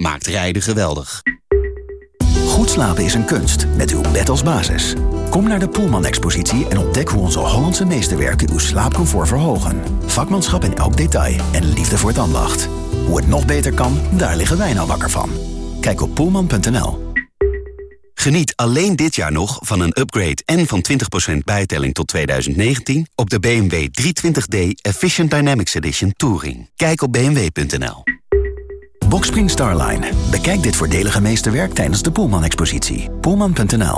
[SPEAKER 36] maakt rijden geweldig.
[SPEAKER 37] Goed slapen is een kunst, met uw bed als basis. Kom naar de Poelman-expositie en ontdek hoe onze Hollandse meesterwerken uw slaapcomfort verhogen. Vakmanschap in elk detail en liefde voor het ambacht. Hoe het nog beter kan, daar liggen wij nou wakker van. Kijk op poelman.nl.
[SPEAKER 36] Geniet alleen dit jaar nog van een upgrade en van 20% bijtelling tot 2019 op de BMW 320d Efficient Dynamics Edition Touring. Kijk op bmw.nl.
[SPEAKER 37] Boxspring Starline. Bekijk dit voordelige meesterwerk tijdens de Poelman-expositie. Poelman.nl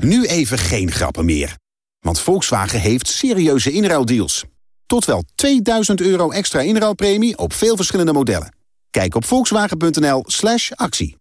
[SPEAKER 38] Nu even geen grappen meer. Want Volkswagen heeft serieuze inruildeals. Tot wel 2000 euro extra inruilpremie op veel verschillende modellen. Kijk op volkswagen.nl actie.